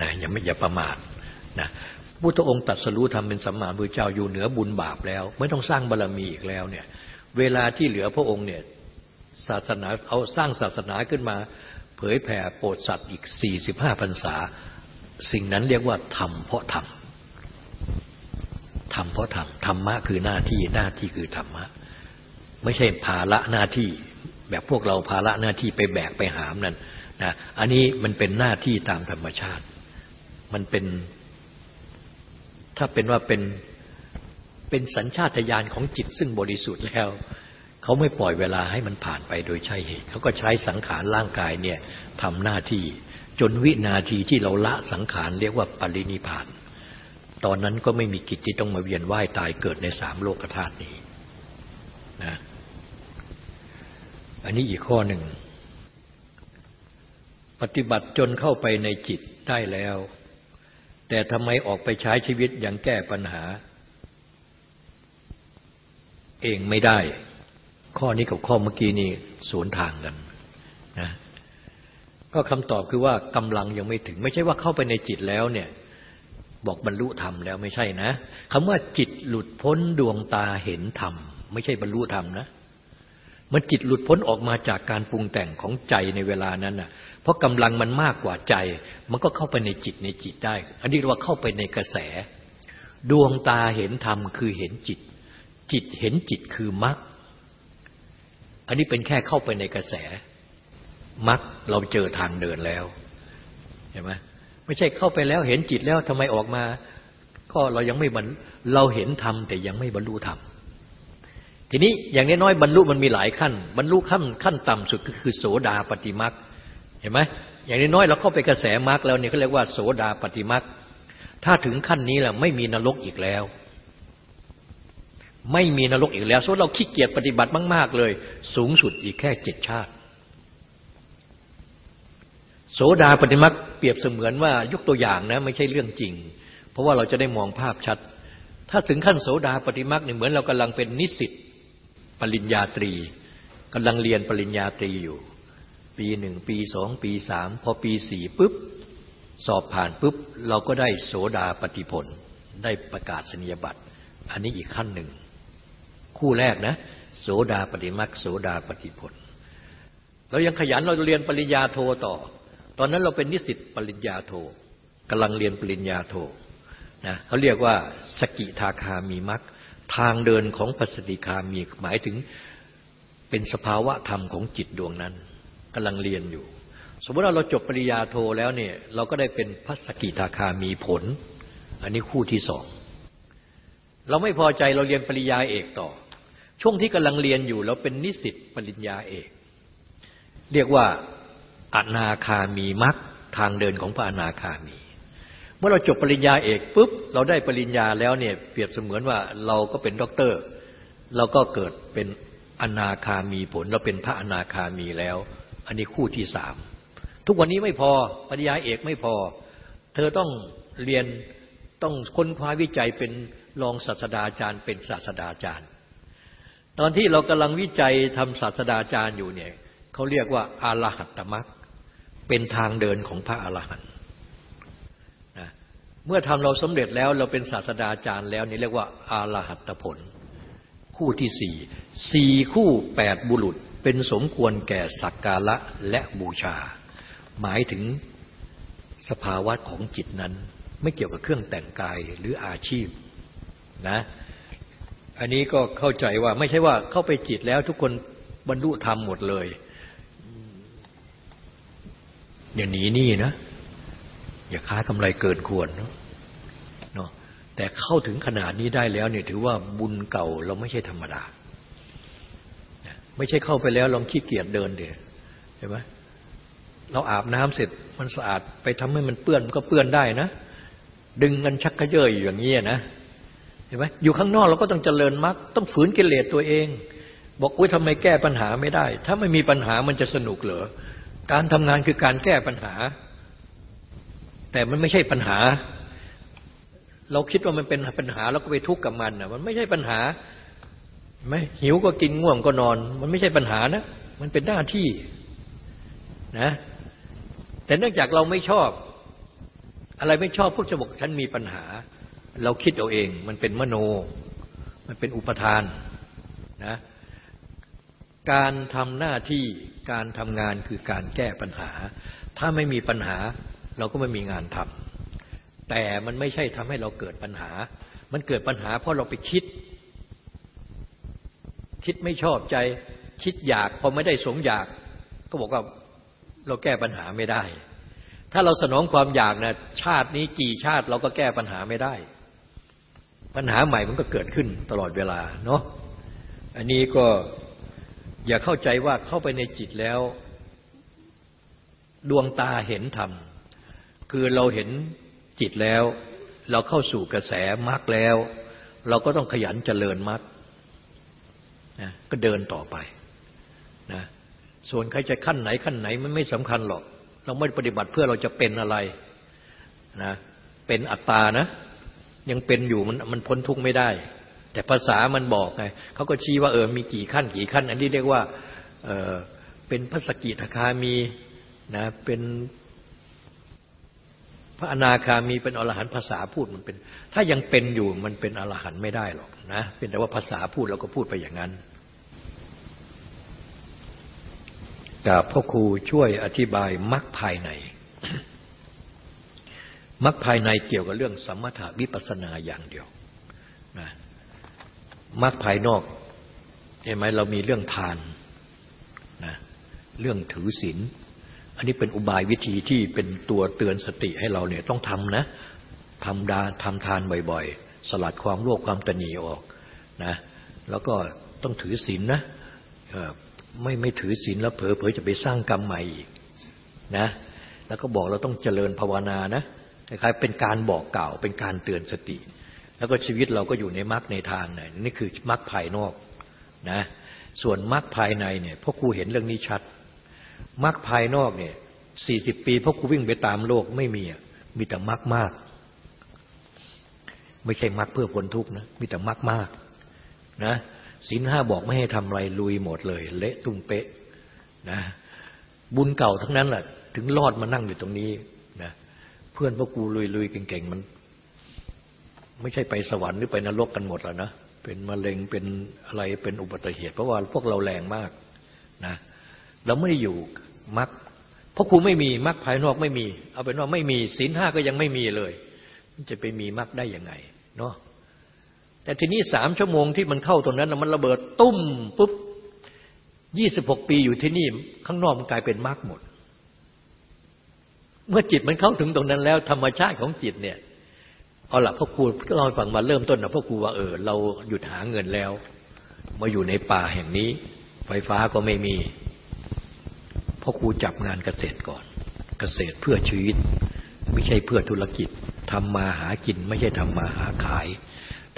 นะยังไม่อย่าประมาทนะพุทธองค์ตัดสรู้ทำเป็นสัมมาบุญเจ้าอยู่เหนือบุญบาปแล้ว ไม่ต้องสร้างบารรมีอีกแล้วเนี่ย เวลาที่เหลือพระองค์เนี่ย ศาสนาเอาสร้างศาสนาขึ้นมา เผยแผ่โปรดสัตว์อีกสี่สิบห้าพรรษา สิ่งนั้นเรียกว่าทำเพราะทำทำเพราะทำธรรมะคือหน้าที่หน้าที่คือธรรมะ ไม่ใช่ภาระหน้าที่ แบบพวกเราภาระหน้าที่ไปแบกไปหามนั่นนะอันนี้มันเป็นหน้าที่ตามธรรมชาติ มันเป็น ถ้าเป็นว่าเป็นเป็นสัญชาตญาณของจิตซึ่งบริสุทธิ์แล้ว เขาไม่ปล่อยเวลาให้มันผ่านไปโดยใช่เหตุ เขาก็ใช้สังขารร่างกายเนี่ยทำหน้าที่ จนวินาทีที่เราละสังขารเรียกว่าปรินิพาน ตอนนั้นก็ไม่มีกิจที่ต้องมาเวียนว่ายตายเกิดในสามโลกธาตุนี้นะอันนี้อีกข้อหนึ่ง ปฏิบัติจนเข้าไปในจิตได้แล้ว แต่ทำไมออกไปใช้ชีวิตอย่างแก้ปัญหา เองไม่ได้ ข้อนี้กับข้อเมื่อกี้นี่สวนทางกันนะก็คำตอบคือว่ากำลังยังไม่ถึง ไม่ใช่ว่าเข้าไปในจิตแล้วเนี่ย บอกบรรลุธรรมแล้วไม่ใช่นะคำว่าจิตหลุดพ้นดวงตาเห็นธรรม ไม่ใช่บรรลุธรรมนะมันจิตหลุดพ้นออกมาจากการปรุงแต่งของใจในเวลานั้นน่ะ เพราะกำลังมันมากกว่าใจ มันก็เข้าไปในจิตในจิตได้ อันนี้เรียกว่าเข้าไปในกระแส ดวงตาเห็นธรรมคือเห็นจิต จิตเห็นจิตคือมรรค อันนี้เป็นแค่เข้าไปในกระแสมรรคเราเจอทางเดินแล้วเห็นไหมไม่ใช่เข้าไปแล้วเห็นจิตแล้วทำไมออกมา ก็เรายังไม่บรรเราเห็นธรรมแต่ยังไม่บรรลุธรรมทีนี้อย่างน้อยบรรลุมันมีหลายขั้น บรรลุขั้นขั้นต่ำสุดก็คือโสดาปฏิมักเห็นไหมอย่างน้อยๆเราเข้าไปกระแสมรรคแล้วเนี่ยเขาเรียกว่าโสดาปฏิมรรคถ้าถึงขั้นนี้แล้วไม่มีนรกอีกแล้ว ไม่มีนรกอีกแล้ว ส่วนเราขี้เกียจปฏิบัติมาก ๆ เลย สูงสุดอีกแค่เจ็ดชาติ โสดาปฏิมรรคเปรียบเสมือนว่ายกตัวอย่างนะ ไม่ใช่เรื่องจริง เพราะว่าเราจะได้มองภาพชัด ถ้าถึงขั้นโสดาปฏิมรรคเนี่ยเหมือนเรากำลังเป็นนิสิตปริญญาตรีกำลังเรียนปริญญาตรีอยู่ ปีหนึ่งปีสองปีสามพอปีสี่ปุ๊บ สอบผ่านปุ๊บ เราก็ได้โสดาปฏิผล ได้ประกาศนียบัตร อันนี้อีกขั้นหนึ่ง คู่แรกนะโสดาปฏิมักโสดาปฏิผลเรายังขยันเราเรียนปริญญาโทต่อ ตอนนั้นเราเป็นนิสิตปริญญาโทกำลังเรียนปริญญาโทนะเขาเรียกว่าสกิทาคามีมักทางเดินของปัสติคามีหมายถึงเป็นสภาวะธรรมของจิตดวงนั้นกำลังเรียนอยู่ สมมติว่าเราจบปริญญาโทแล้วเนี่ยเราก็ได้เป็นพัสกิทาคามีผล อันนี้คู่ที่สองเราไม่พอใจเราเรียนปริญญาเอกต่อ ช่วงที่กำลังเรียนอยู่เราเป็นนิสิตปริญญาเอก เรียกว่าอนาคามีมักทางเดินของพระอนาคามี เมื่อเราจบปริญญาเอกปุ๊บเราได้ปริญญาแล้วเนี่ยเปรียบเสมือนว่าเราก็เป็นด็อกเตอร์ เราก็เกิดเป็นอนาคามีผล เราเป็นพระอนาคามีแล้ว อันนี้คู่ที่สามทุกวันนี้ไม่พอปริญญาเอกไม่พอ เธอต้องเรียนต้องค้นคว้าวิจัยเป็นรองศาสดาจารย์ เป็นศาสดาจารย์ ตอนที่เรากำลังวิจัยทำศาสดาจารย์อยู่เนี่ยเขาเรียกว่าอารหัตตมรรคเป็นทางเดินของพระอรหันต์นะเมื่อทำเราสำเร็จแล้วเราเป็นศาสดาจารย์แล้วนี่เรียกว่าอารหัตผล คู่ที่สี่สี่คู่แปดบุรุษเป็นสมควรแก่สักการะและบูชา หมายถึงสภาวะของจิตนั้น ไม่เกี่ยวกับเครื่องแต่งกายหรืออาชีพนะ อันนี้ก็เข้าใจว่าไม่ใช่ว่าเข้าไปจิตแล้วทุกคนบรรลุธรรมหมดเลยอย่าหนีนี่นะ อย่าค้ากำไรเกินควรเนาะแต่เข้าถึงขนาดนี้ได้แล้วเนี่ยถือว่าบุญเก่าเราไม่ใช่ธรรมดา ไม่ใช่เข้าไปแล้วลองขี้เกียจเดินเดี๋ยเห็นไหมเราอาบน้ำเสร็จมันสะอาดไปทำให้มันเปื้อนก็เปื้อนได้นะ ดึงกันชักกระเยยอยู่อย่างนี้นะ ห็นไหมอยู่ข้างนอกเราก็ต้องเจริญมรรคต้องฝืนกิเลสตัวเอง บอกอุ้ยทำไมแก้ปัญหาไม่ได้ ถ้าไม่มีปัญหามันจะสนุกเหรอการทำงานคือการแก้ปัญหา แต่มันไม่ใช่ปัญหา เราคิดว่ามันเป็นปัญหาแล้วก็ไปทุกข์กับมันนะมันไม่ใช่ปัญหาไหมหิวก็กินง่วงก็นอน มันไม่ใช่ปัญหานะ มันเป็นหน้าที่นะ แต่เนื่องจากเราไม่ชอบ อะไรไม่ชอบพวกจะบอกฉันมีปัญหา เราคิดเอาเอง มันเป็นมโน มันเป็นอุปทานนะการทำหน้าที่การทำงานคือการแก้ปัญหา ถ้าไม่มีปัญหาเราก็ไม่มีงานทำแต่มันไม่ใช่ทำให้เราเกิดปัญหา มันเกิดปัญหาเพราะเราไปคิด คิดไม่ชอบใจ คิดอยากพอไม่ได้สมอยาก ก็บอกว่าเราแก้ปัญหาไม่ได้ ถ้าเราสนองความอยากนะชาตินี้กี่ชาติเราก็แก้ปัญหาไม่ได้ ปัญหาใหม่มันก็เกิดขึ้นตลอดเวลาเนาะอันนี้ก็อย่าเข้าใจว่าเข้าไปในจิตแล้ว ดวงตาเห็นธรรม คือเราเห็นจิตแล้ว เราเข้าสู่กระแสมรรคแล้ว เราก็ต้องขยันเจริญมรรคนะก็เดินต่อไปนะส่วนใครจะขั้นไหนขั้นไหนมันไม่สำคัญหรอก เราไม่ปฏิบัติเพื่อเราจะเป็นอะไรนะเป็นอัตตานะ ยังเป็นอยู่มันมันพ้นทุกข์ไม่ได้ แต่ภาษามันบอกไงเขาก็ชี้ว่าเออมีกี่ขั้นกี่ขั้น อันนี้เรียกว่าเออเป็นพระสกิทาคามีนะเป็นพระอนาคามีเป็นอรหันต์ภาษาพูดมันเป็น ถ้ายังเป็นอยู่มันเป็นอรหันต์ไม่ได้หรอกนะเป็นแต่ว่าภาษาพูดเราก็พูดไปอย่างนั้นกับพ่อครูช่วยอธิบายมรรคภายใน มรรคภายในเกี่ยวกับเรื่องสมถะวิปัสนาอย่างเดียวนะมรรคภายนอกเห็นไหมเรามีเรื่องทานนะเรื่องถือศีลอันนี้เป็นอุบายวิธีที่เป็นตัวเตือนสติให้เราเนี่ยต้องทำนะทำดาทำทานบ่อยๆ สลัดความโลภความตนีออกนะแล้วก็ต้องถือศีลนนะไม่ไม่ถือศีลแล้วเผลอเผลอจะไปสร้างกรรมใหม่อีกนะแล้วก็บอกเราต้องเจริญภาวนานะ คล้ายๆเป็นการบอกกล่าว เป็นการเตือนสติ แล้วก็ชีวิตเราก็อยู่ในมรรคในทางเนี่ยนี่คือมรรคภายนอกนะส่วนมรรคภายในเนี่ยพ่อครูเห็นเรื่องนี้ชัดมรรคภายนอกเนี่ยสี่สิบปีพ่อครูวิ่งไปตามโลกไม่มีมีแต่มรรคมาก ไม่ใช่มรรคเพื่อพ้นทุกข์นะมีแต่มรรคมากนะศีลห้าบอกไม่ให้ทำอะไรลุยหมดเลย เละตุ้มเป๊ะนะบุญเก่าทั้งนั้นแหละถึงรอดมานั่งอยู่ตรงนี้ เพื่อนพวกกูลุยๆเก่งๆมัน ไม่ใช่ไปสวรรค์หรือไปนรกกันหมดแล้วนะเป็นมะเร็งเป็นอะไรเป็นอุบัติเหตุ เพราะว่าพวกเราแรงมากนะเราไม่ได้อยู่มักเพราะครูไม่มีมักภายนอกไม่มี เอาเป็นว่าไม่มีศีลห้าก็ยังไม่มีเลยจะไปมีมักได้ยังไงเนาะแต่ทีนี้สามชั่วโมงที่มันเข้าตรงนั้นมันระเบิดตุ้มปุ๊บยี่สิบหกปีอยู่ที่นี่ ข้างนอกมันกลายเป็นมรรคหมด เมื่อจิตมันเข้าถึงตรงนั้นแล้ว ธรรมชาติของจิตเนี่ย เอาละพ่อครูเราฟังมาเริ่มต้นนะพ่อครูว่าเออเราหยุดหาเงินแล้ว มาอยู่ในป่าแห่งนี้ ไฟฟ้าก็ไม่มีพ่อครูจับงานเกษตรก่อน เกษตรเพื่อชีวิต ไม่ใช่เพื่อธุรกิจทำมาหากิน ไม่ใช่ทำมาหาขาย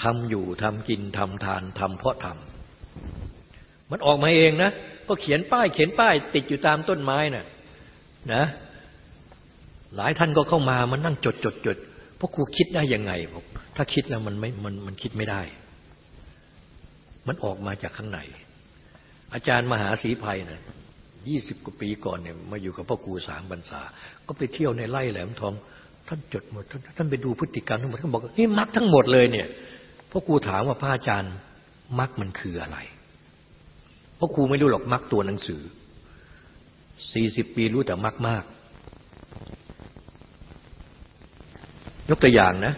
ทำอยู่ทำกินทำทานทำเพราะทำมันออกมาเองนะ ก็เขียนป้าย เขียนป้าย ติดอยู่ตามต้นไม้นะ่ะนะ หลายท่านก็เข้ามามันนั่งจดจดจดพราะครูคิดได้ยังไงบอกถ้าคิดแล้วมันไม่มันมันคิดไม่ได้ มันออกมาจากข้างในอาจารย์มหาศรีภัยนะยี่สิบกว่าปีก่อนเนี่ยมาอยู่กับพ่อครูสามบรรษา ก็ไปเที่ยวในไร่แหลมทอง ท่านจดหมด ท่านไปดูพฤติกรรมทั้งหมดท่านบอกนี่มักทั้งหมดเลยเนี่ยพ่อครูถามว่าพระอาจารย์มักมันคืออะไรพ่อครูไม่รู้หรอกมักตัวหนังสือสี่สิบปีรู้แต่มักมาก ยกตัวอย่างนะ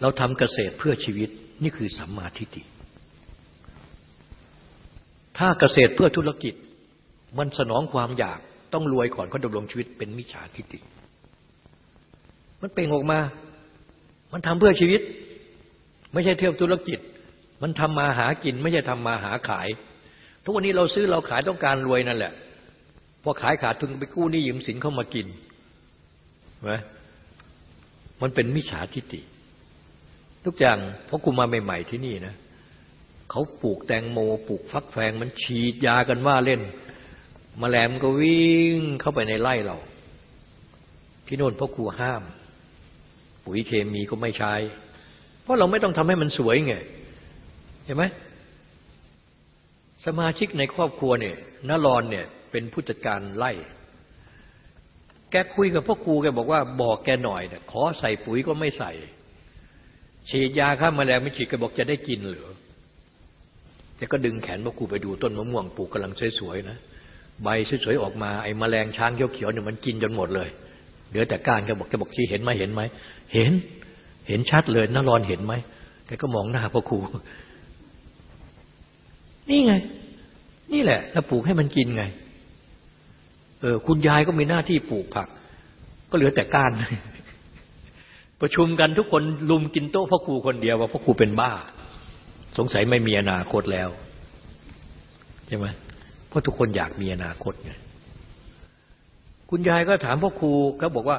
เราทำเกษตรเพื่อชีวิตนี่คือสัมมาทิฏฐิถ้าเกษตรเพื่อธุรกิจ มันสนองความอยากต้องรวยก่อนเขาดำรงชีวิตเป็นมิจฉาทิฏฐิมันเป่งออกมา มันทำเพื่อชีวิต ไม่ใช่เที่ยวธุรกิจ มันทำมาหากิน ไม่ใช่ทำมาหาขาย ทุกวันนี้เราซื้อเราขายต้องการรวยนั่นแหละพอขายขาดทุนไปกู้หนี้ยืมสินเข้ามากินไหม มันเป็นมิจฉาทิฏฐิทุกอย่างเพราะกูมาใหม่ๆที่นี่นะเขาปลูกแตงโมปลูกฟักแฟงมันฉีดยากันว่าเล่นมแมลงก็วิ่งเข้าไปในไร่เราที่โน่นพ่อครูห้าม ปุ๋ยเคมีก็ไม่ใช้ เพราะเราไม่ต้องทำให้มันสวยไง เห็นไหมสมาชิกในครอบครัวเนี่ยนรอนเนี่ยเป็นผู้จัดการไร่ คุยกับพ่อครูแกบอกว่าบอกแกหน่อยเนี่ยขอใส่ปุ๋ยก็ไม่ใส่ ฉีดยาฆ่ามาแมลงไม่ฉีดแกบอกจะได้กินหรือแกก็ดึงแขนพ่อครูไปดูต้นมะม่วงปลูกกำลังสวยๆนะใบสวยๆออกมาไอ้มแมลงช้างเขียวๆเนี่ยมันกินจนหมดเลยเหลือแต่ก้านแกบอกแกบอกที่เห็นไหมเห็นไหมเห็น เห็นชัดเลยนารอนเห็นไหมแกก็มองหน้าพ่อครูนี่ไง นี่แหละแล้วปลูกให้มันกินไง เออคุณยายก็มีหน้าที่ปลูกผัก ก็เหลือแต่ก้าน ประชุมกันทุกคนลุมกินโต๊ะพ่อครูคนเดียวว่าพ่อครูเป็นบ้า สงสัยไม่มีอนาคตแล้วใช่ไหมเพราะทุกคนอยากมีอนาคตไงคุณยายก็ถามพ่อครูเขาบอกว่า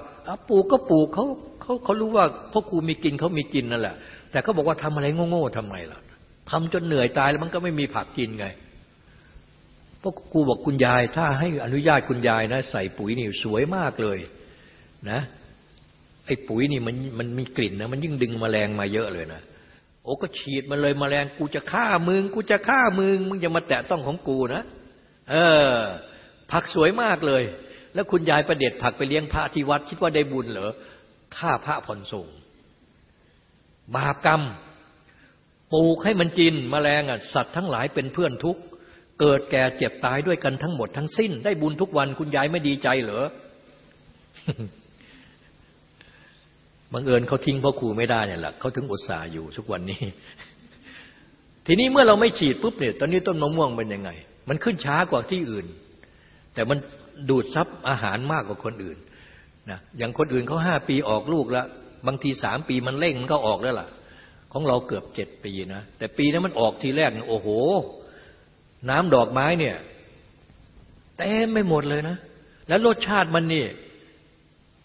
ปลูกก็ปลูกเขาเขาเขารู้ว่าพ่อครูมีกินเขามีกินนั่นแหละ แต่เขาบอกว่าทำอะไรโง่ๆทำไมล่ะทำจนเหนื่อยตายแล้วมันก็ไม่มีผักกินไง ราะครูบอกคุณยาย ถ้าให้อนุญาตคุณยายนะ ใส่ปุ๋ยนี่สวยมากเลยนะไอ้ปุ๋ยนี่มันมันมีกลิ่นนะมันยิ่งดึงมแมลงมาเยอะเลยนะโอ้ก็ฉีดมาเลยมแมลงกูจะฆ่ามึงกูจะฆ่ามึงมึงจะมาแตะต้องของกูนะ เออ ผักสวยมากเลย แล้วคุณยายประเด็ดผักไปเลี้ยงพระที่วัด คิดว่าได้บุญเหรอฆ่าพระผ่อนส่งบาปกรรมปลูกให้มันกินมแมลงอะสัตว์ทั้งหลายเป็นเพื่อนทุก เกิดแก่เจ็บตายด้วยกันทั้งหมดทั้งสิ้น ได้บุญทุกวันคุณยายไม่ดีใจเหรอบังเอิญเขาทิ้งพ่อครูไม่ได้เนี่ยแหละเขาถึงอุตส่าห์อยู่ทุกวันนี้ ทีนี้เมื่อเราไม่ฉีดปุ๊บเนี่ย ตอนนี้ต้นมะม่วงเป็นยังไง มันขึ้นช้ากว่าที่อื่น แต่มันดูดซับอาหารมากกว่าคนอื่นนะอย่างคนอื่นเขาห้าปีออกลูกแล้วบางทีสามปีมันเร่งมันก็ออกแล้วล่ะ ของเราเกือบเจ็ดปีนะแต่ปีนั้นมันออกทีแรกโอ้โห น้ำดอกไม้เนี่ยเต็มไม่หมดเลยนะ แล้วรสชาติมันนี่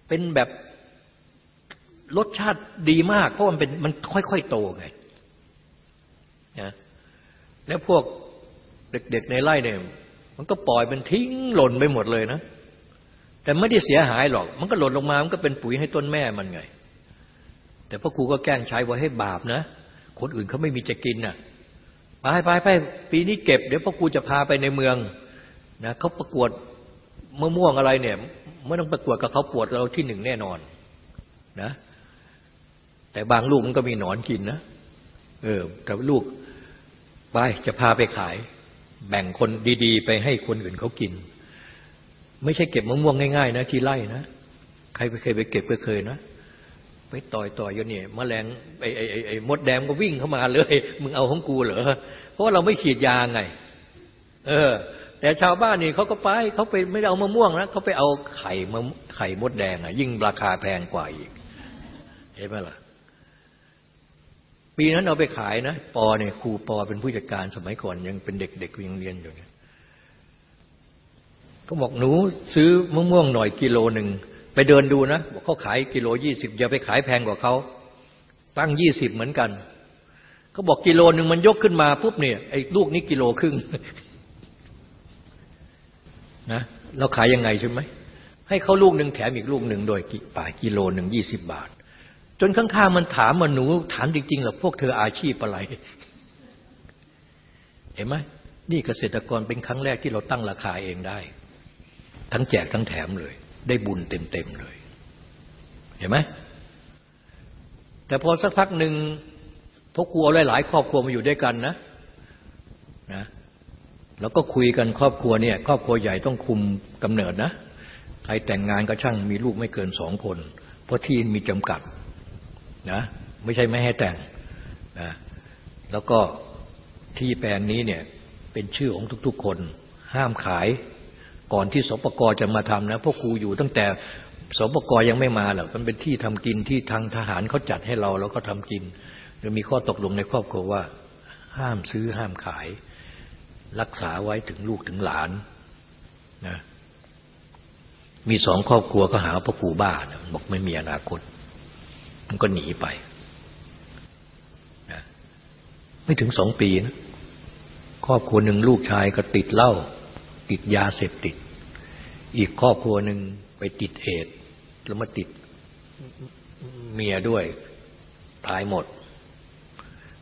เป็นแบบรสชาติดีมาก เพราะมันเป็นมันค่อยๆโตไงนะแล้วพวกเด็กๆในไร่เนี่ยมันก็ปล่อยมันทิ้งหล่นไปหมดเลยนะ แต่ไม่ได้เสียหายหรอก มันก็หล่นลงมา มันก็เป็นปุ๋ยให้ต้นแม่มันไง แต่พ่อครูก็แกล้งใช้ไว้ให้บาปนะ คนอื่นเขาไม่มีจะกินน่ะ ไปไปไปปีนี้เก็บ เดี๋ยวพ่อครูจะพาไปในเมืองนะเขาประกวดมะม่วงอะไรเนี่ยไม่ต้องประกวดกับเขาปวดเราที่หนึ่งแน่นอนนะ แต่บางลูกมันก็มีหนอนกินนะเออแต่ลูกไปจะพาไปขาย แบ่งคนดีๆ ไปให้คนอื่นเขากิน ไม่ใช่เก็บมะม่วงง่ายๆนะที่ไร่นะ ใครเคยไปเก็บก็เคยนะ ไปต่อยต่อยอยู่เนี่ยมแมลงไอ้ไอ้ไอ้มดแดงก็วิ่งเข้ามาเลย มึงเอาของกูเหรอเพราะว่าเราไม่ฉีดยาไง เออ แต่ชาวบ้านนี่เขาก็ไปเขาไปไม่ได้เอามะม่วงนะเขาไปเอาไข่มะไข่มดแดงอะ ยิ่งราคาแพงกว่าอีก เห็นไหมล่ะ ปีนั้นเอาไปขายนะปอเนี่ยครูปอเป็นผู้จัดการสมัยก่อนยังเป็นเด็กๆยังเรียนอยู่เนี่ยก็บอกหนูซื้อมะม่วงหน่อยกิโลหนึ่ง ไปเดินดูนะบอกเขาขายกิโลยี่สิบอย่าไปขายแพงกว่าเขาตั้งยี่สิบเหมือนกันเขาบอกกิโลหนึ่งมันยกขึ้นมาปุ๊บเนี่ยไอ้ลูกนี้กิโลครึ่งนะเราขายยังไงใช่ไหมให้เขาลูกหนึ่งแถมอีกลูกหนึ่งโดยป่ากิโลหนึ่งยี่สิบบาท จนข้างๆมันถามมาหนูถามจริงๆหรอพวกเธออาชีพอะไร เห็นไหมนี่เกษตรกรเป็นครั้งแรกที่เราตั้งราคาเองได้ ทั้งแจกทั้งแถมเลย ได้บุญเต็มๆเลย เห็นไหมแต่พอสักพักหนึ่งพวกครัวหลาย ๆ ครอบครัวมาอยู่ด้วยกันนะนะแล้วก็คุยกันครอบครัวเนี่ย ครอบครัวใหญ่ต้องคุมกำเนิดนะ ใครแต่งงานก็ช่างมีลูกไม่เกินสองคน เพราะที่มีจำกัดนะไม่ใช่ไม่ให้แต่งนะแล้วก็ที่แปลงนี้เนี่ยเป็นชื่อของทุก ๆ คน ห้ามขาย ก่อนที่สปกรจะมาทำนะพวกครูอยู่ตั้งแต่สปกรยังไม่มาหรอกมันเป็นที่ทำกินที่ทางทหารเขาจัดให้เราแล้วก็ทำกินโดยมีข้อตกลงในครอบครัวว่า ห้ามซื้อห้ามขาย รักษาไว้ถึงลูกถึงหลานนะมีสองครอบครัวก็หาพระครูบ้านะบอกไม่มีอนาคต มันก็หนีไปนะไม่ถึงสองปีนะครอบครัวหนึ่งลูกชายก็ติดเหล้าติดยาเสพติด อีกครอบครัวหนึ่งไปติดเอดแล้วมาติดเมียด้วยตายหมด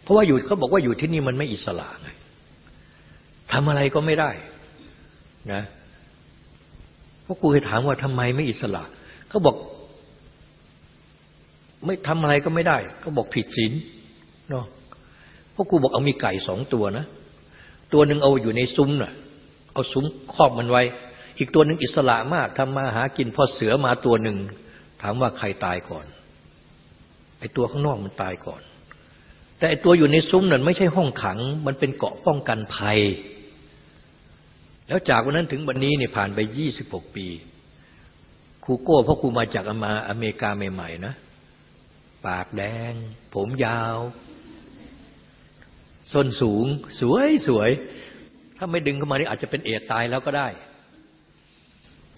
เพราะว่าอยู่เขาบอกว่าอยู่ที่นี่มันไม่อิสระไงทำอะไรก็ไม่ได้นะพวกกูเคยถามว่าทำไมไม่อิสระเขาบอก ไม่ทำอะไรก็ไม่ได้ก็บอกผิดศีลเนาะพราะกูบอกเอามีไก่สองตัวนะ ตัวหนึ่งเอาอยู่ในซุ้มน่ะ เอาซุ้มครอบมันไว้ อีกตัวหนึ่งอิสระมากทำมาหากินพอเสือมาตัวหนึ่งถามว่าใครตายก่อนไอ้ตัวข้างนอกมันตายก่อน แต่ไอ้ตัวอยู่ในซุ้มนั่นไม่ใช่ห้องขัง มันเป็นเกาะป้องกันภัย แล้วจากวันนั้นถึงวันนี้เนี่ยผ่านไปยี่สิบหกปีครูโก้เพราะครูมาจากอเมริกาใหม่ ๆ นะ ปากแดง ผมยาวส้นสูง สวยสวย ถ้าไม่ดึงเข้ามานี่อาจจะเป็นเอดตายแล้วก็ได้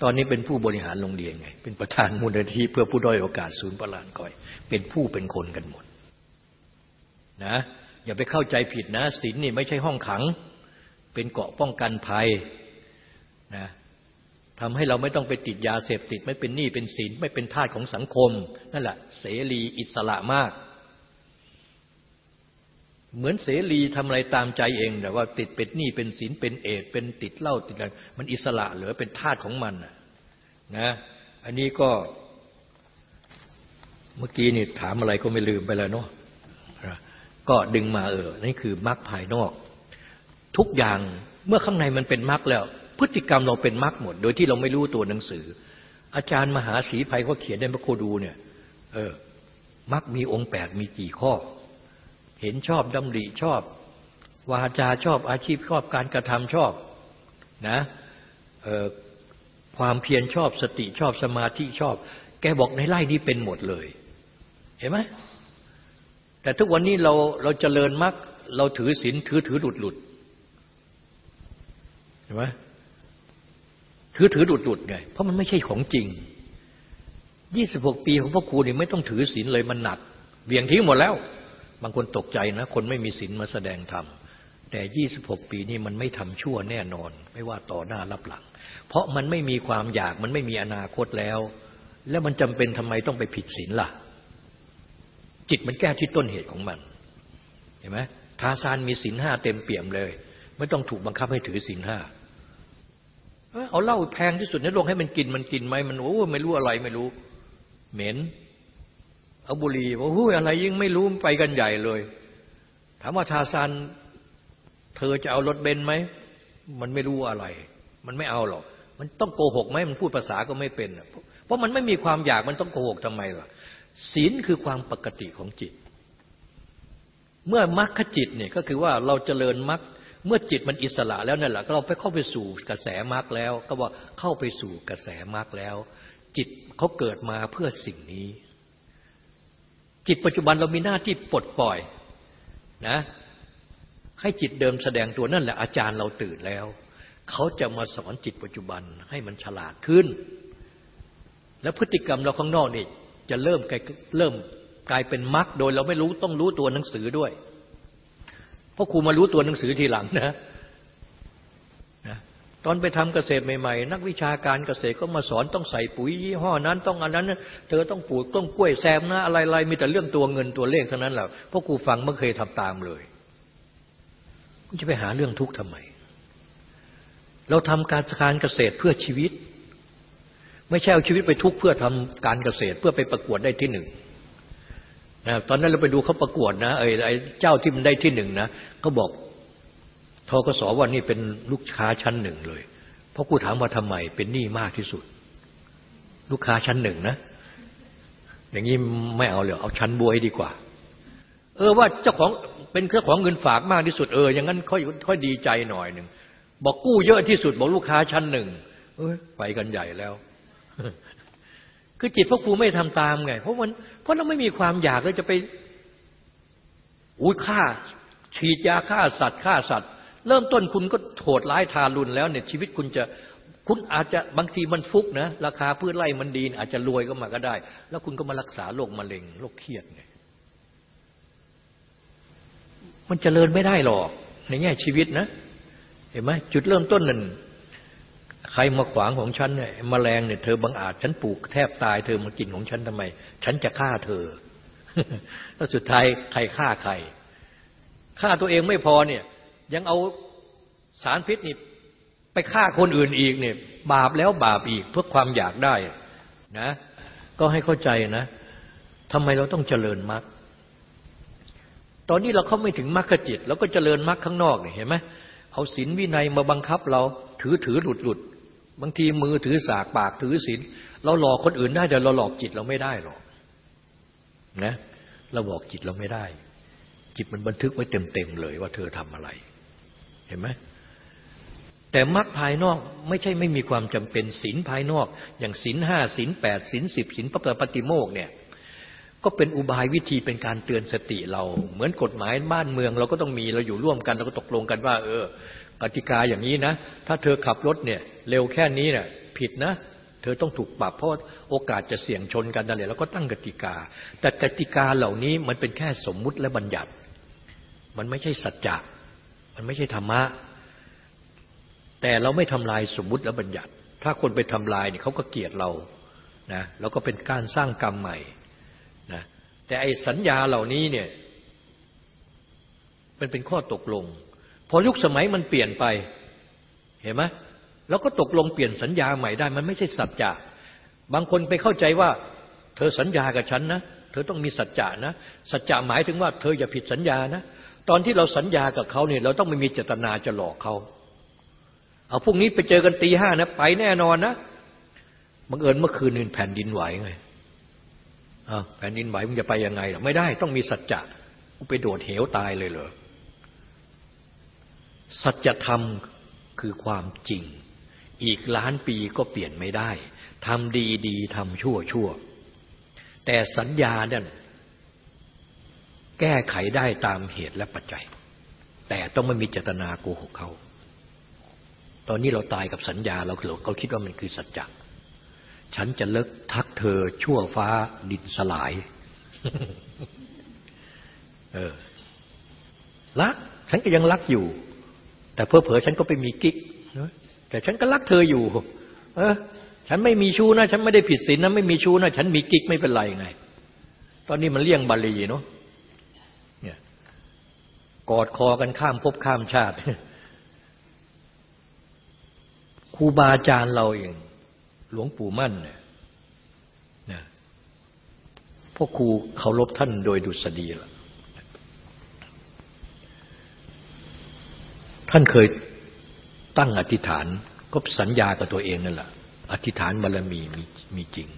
ตอนนี้เป็นผู้บริหารโรงเรียนไง เป็นประธานมูลนิธิเพื่อผู้ด้อยโอกาสศูนย์ประหลานก่อย เป็นผู้เป็นคนกันหมด นะ อย่าไปเข้าใจผิดนะศีลนี่ไม่ใช่ห้องขัง เป็นเกาะป้องกันภัยนะทำให้เราไม่ต้องไปติดยาเสพติด ไม่เป็นหนี้เป็นสินไม่เป็นทาสของสังคม นั่นแหละ เสรีอิสระมาก เหมือนเสรีทำอะไรตามใจเอง แต่ว่าติดเป็นหนี้เป็นสินเป็นเอดเป็นติดเหล้าติดอะไรมันอิสระเหลือเป็นทาสของมันนะอันนี้ก็เมื่อกี้นี่ถามอะไรก็ไม่ลืมไปแล้วเนาะก็ดึงมาเออนี่คือมรรคภายนอก ทุกอย่างเมื่อข้างในมันเป็นมรรคแล้ว พฤติกรรมเราเป็นมรรคหมด โดยที่เราไม่รู้ตัวหนังสือ อาจารย์มหาศรีภัยเขาเขียนในพระโคดูเนี่ย เออมรรคมีองค์แปดมีกี่ข้อ เห็นชอบดำริชอบ วาจาชอบอาชีพชอบการกระทำชอบนะความเพียรชอบสติชอบสมาธิชอบ แกบอกในไล่นี้เป็นหมดเลย เห็นไหมแต่ทุกวันนี้เราเราเจริญมรรคเราถือศีลถือถือหลุดหลุดเห็นไหมถือถือดุดดุดไง เพราะมันไม่ใช่ของจริงยี่สิบหกปีของพ่อครูนี่ไม่ต้องถือศีลเลยมันหนักเบี่ยงทิ้งหมดแล้ว บางคนตกใจนะ คนไม่มีศีลมาแสดงธรรมแต่ยี่สิบหกปีนี่มันไม่ทำชั่วแน่นอน ไม่ว่าต่อหน้ารับหลัง เพราะมันไม่มีความอยากมันไม่มีอนาคตแล้ว แล้วมันจำเป็นทำไมต้องไปผิดศีลล่ะ จิตมันแก้ที่ต้นเหตุของมัน เห็นไหมทาซานมีศีลห้าเต็มเปี่ยมเลย ไม่ต้องถูกบังคับให้ถือศีลห้าเอาเหล้าแพงที่สุดในโลกให้มันกินมันกินไหมมันโอ้ไม่รู้อะไรไม่รู้ เหม็น เอาบุหรี่ว่าหุ้อะไรยิ่งไม่รู้ไปกันใหญ่เลย ถามว่าทาซานเธอจะเอารถเบนไหม มันไม่รู้อะไร มันไม่เอาหรอก มันต้องโกหกไหมมันพูดภาษาก็ไม่เป็น เพราะมันไม่มีความอยากมันต้องโกหกทำไมล่ะ ศีลคือความปกติของจิต เมื่อมรรคจิตเนี่ยก็คือว่าเราเจริญมรรคเมื่อจิตมันอิสระแล้วนั่นแหละเราไปเข้าไปสู่กระแสมรรคแล้ว ก็ว่าเข้าไปสู่กระแสมรรคแล้ว จิตเขาเกิดมาเพื่อสิ่งนี้ จิตปัจจุบันเรามีหน้าที่ปลดปล่อยนะให้จิตเดิมแสดงตัวนั่นแหละอาจารย์เราตื่นแล้ว เขาจะมาสอนจิตปัจจุบันให้มันฉลาดขึ้น แล้วพฤติกรรมเราข้างนอกนี่จะเริ่มกลายเริ่มกลายเป็นมรรคโดยเราไม่รู้ต้องรู้ตัวหนังสือด้วย เพราะครูมารู้ตัวหนังสือทีหลังนะ ตอนไปทำเกษตรใหม่ๆ นักวิชาการเกษตรก็มาสอนต้องใส่ปุ๋ยยี่ห้อนั้นต้องอันนั้น เธอต้องปลูกต้องกล้วยแซมนะอะไรๆมีแต่เรื่องตัวเงินตัวเลขเท่านั้นแหละเพราะครูฟังไม่เคยทำตามเลยคุณจะไปหาเรื่องทุกข์ทำไม เราทำการการเกษตรเพื่อชีวิต ไม่ใช่เอาชีวิตไปทุกข์เพื่อทำการเกษตรเพื่อไปประกวดได้ที่หนึ่งนะตอนนั้นเราไปดูเขาประกวดนะไอ้ไอ้เจ้าที่มันได้ที่หนึ่งนะเขาบอก ทกศว่านี่เป็นลูกค้าชั้นหนึ่งเลย เพราะกูถามว่าทำไมเป็นหนี้มากที่สุด ลูกค้าชั้นหนึ่งนะ อย่างนี้ไม่เอาเลยเอาชั้นบวยดีกว่า เออว่าเจ้าของเป็นเครื่อของเงินฝากมากที่สุดเอออย่างนั้นค่อยค่อยดีใจหน่อยหนึ่งบอกกู้เยอะที่สุดบอกลูกค้าชั้นหนึ่งเออไปกันใหญ่แล้ว คือจิตพวกครูไม่ทำตามไง เพราะมันเพราะเราไม่มีความอยากเราจะไปอุ้ยฆ่าฉีดยาฆ่าสัตว์ฆ่าสัตว์ เริ่มต้นคุณก็โหดร้ายทารุณแล้วเนี่ยชีวิตคุณจะคุณอาจจะบางทีมันฟุกนะราคาพืชไร่มันดีอาจจะรวยก็มาก็ได้ แล้วคุณก็มารักษาโรคมะเร็งโรคเครียดไงมันจเจริญไม่ได้หรอกในแง่ชีวิตนะ เห็นไหมจุดเริ่มต้นนั่นใครมาขวางของฉันเนี่ยมแมลงเนี่ยเธอบังอาจฉันปลูกแทบตายเธอมากินของฉันทำไม ฉันจะฆ่าเธอ แล้วสุดท้ายใครฆ่าใครฆ่าตัวเองไม่พอเนี่ย ยังเอาสารพิษนี่ไปฆ่าคนอื่นอีกเนี่ยบาปแล้วบาปอีกเพื่อความอยากได้นะ ก็ให้เข้าใจนะทำไมเราต้องเจริญมรรคตอนนี้เราเข้าไม่ถึงมรรคจิตเราก็เจริญมรรคข้างนอกเนี่ยเห็นไหมเอาศีลวินัยมาบังคับเราถือถือหลุดหลุดบางทีมือถือสากปากถือศีลเราหลอกคนอื่นได้แต่เราหลอกจิตเราไม่ได้หรอกนะเราบอกจิตเราไม่ได้ จิตมันบันทึกไว้เต็มๆเลยว่าเธอทำอะไร เห็นไหมแต่มรรคภายนอกไม่ใช่ไม่มีความจำเป็นศีลภายนอก อย่างศีลห้าศีลแปดศีลสิบศีลพระปฏิโมกเนี่ยก็เป็นอุบายวิธีเป็นการเตือนสติเรา เหมือนกฎหมายบ้านเมืองเราก็ต้องมีเราอยู่ร่วมกันเราก็ตกลงกันว่า เออกติกาอย่างนี้นะ ถ้าเธอขับรถเนี่ย เร็วแค่นี้เนี่ยผิดนะ เธอต้องถูกปรับเพราะโอกาสจะเสี่ยงชนกันนั่นแหละแล้วก็ตั้งกติกา แต่กติกาเหล่านี้มันเป็นแค่สมมุติและบัญญัติ มันไม่ใช่สัจจะ มันไม่ใช่ธรรมะ แต่เราไม่ทำลายสมมุติและบัญญัติ ถ้าคนไปทำลายเนี่ยเขาก็เกลียดเรานะแล้วก็เป็นการสร้างกรรมใหม่นะแต่ไอ้สัญญาเหล่านี้เนี่ยมันเป็นข้อตกลง พอยุคสมัยมันเปลี่ยนไปเห็นไหมแล้วก็ตกลงเปลี่ยนสัญญาใหม่ได้ มันไม่ใช่สัจจะบางคนไปเข้าใจว่า เธอสัญญากับฉันนะ เธอต้องมีสัจจะนะ สัจจะหมายถึงว่า เธออย่าผิดสัญญานะ ตอนที่เราสัญญากับเขาเนี่ย เราต้องไม่มีเจตนาจะหลอกเขาเอาพรุ่งนี้ไปเจอกันตีห้านะ ไปแน่นอนนะบังเอิญเมื่อคืนนึงแผ่นดินไหวไงแผ่นดินไหวมึงจะไปยังไง ไม่ได้ต้องมีสัจจะไปโดดเหวตายเลยเหรอสัจธรรมคือความจริง อีกล้านปีก็เปลี่ยนไม่ได้ทำดีดีทำชั่วชั่ว แต่สัญญาเนี่ย แก้ไขได้ตามเหตุและปัจจัย แต่ต้องไม่มีเจตนาโกหกเขา ตอนนี้เราตายกับสัญญาเราเราคิดว่ามันคือสัจจะฉันจะเลิกทักเธอชั่วฟ้าดินสลาย เออ รัก ฉันก็ยังรักอยู่ แต่เพอเพอฉันก็ไปมีกิ๊กแต่ฉันก็รักเธออยู่ เออ ฉันไม่มีชู้นะ ฉันไม่ได้ผิดศีลนะ ไม่มีชู้นะ ฉันมีกิ๊กไม่เป็นไรไง ตอนนี้มันเลี่ยงบาลีเนาะ กอดคอกันข้ามภพข้ามชาติครูบาอาจารย์เราเอง หลวงปู่มั่นเนี่ยนะพวกครูเคารพท่านโดยดุษฎีละท่านเคยตั้งอธิษฐานก็สัญญากับตัวเองนั่นแหละอธิษฐานบารมีมีมีจริง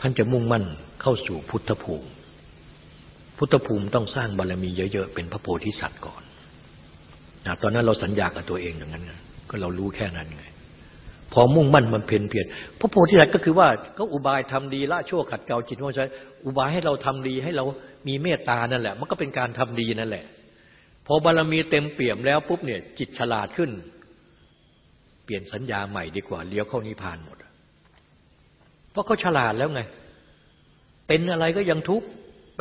ท่านจะมุ่งมั่นเข้าสู่พุทธภูมิ พุทธภูมิต้องสร้างบารมีเยอะๆ เป็นพระโพธิสัตว์ก่อนนะตอนนั้นเราสัญญากับตัวเองอย่างนั้นไงก็เรารู้แค่นั้นไง พอมุ่งมั่นมันเพียรเพียรพระโพธิสัตว์ก็คือว่าก็อุบายทำดีละชั่วขัดเกลาจิตว่าใช้อุบายให้เราทำดีให้เรามีเมตตานั่นแหละ มันก็เป็นการทำดีนั่นแหละ พอบารมีเต็มเปี่ยมแล้วปุ๊บเนี่ย จิตฉลาดขึ้น เปลี่ยนสัญญาใหม่ดีกว่าเลี้ยวเข้านิพพานหมด เพราะเขาฉลาดแล้วไง เป็นอะไรก็ยังทุกข์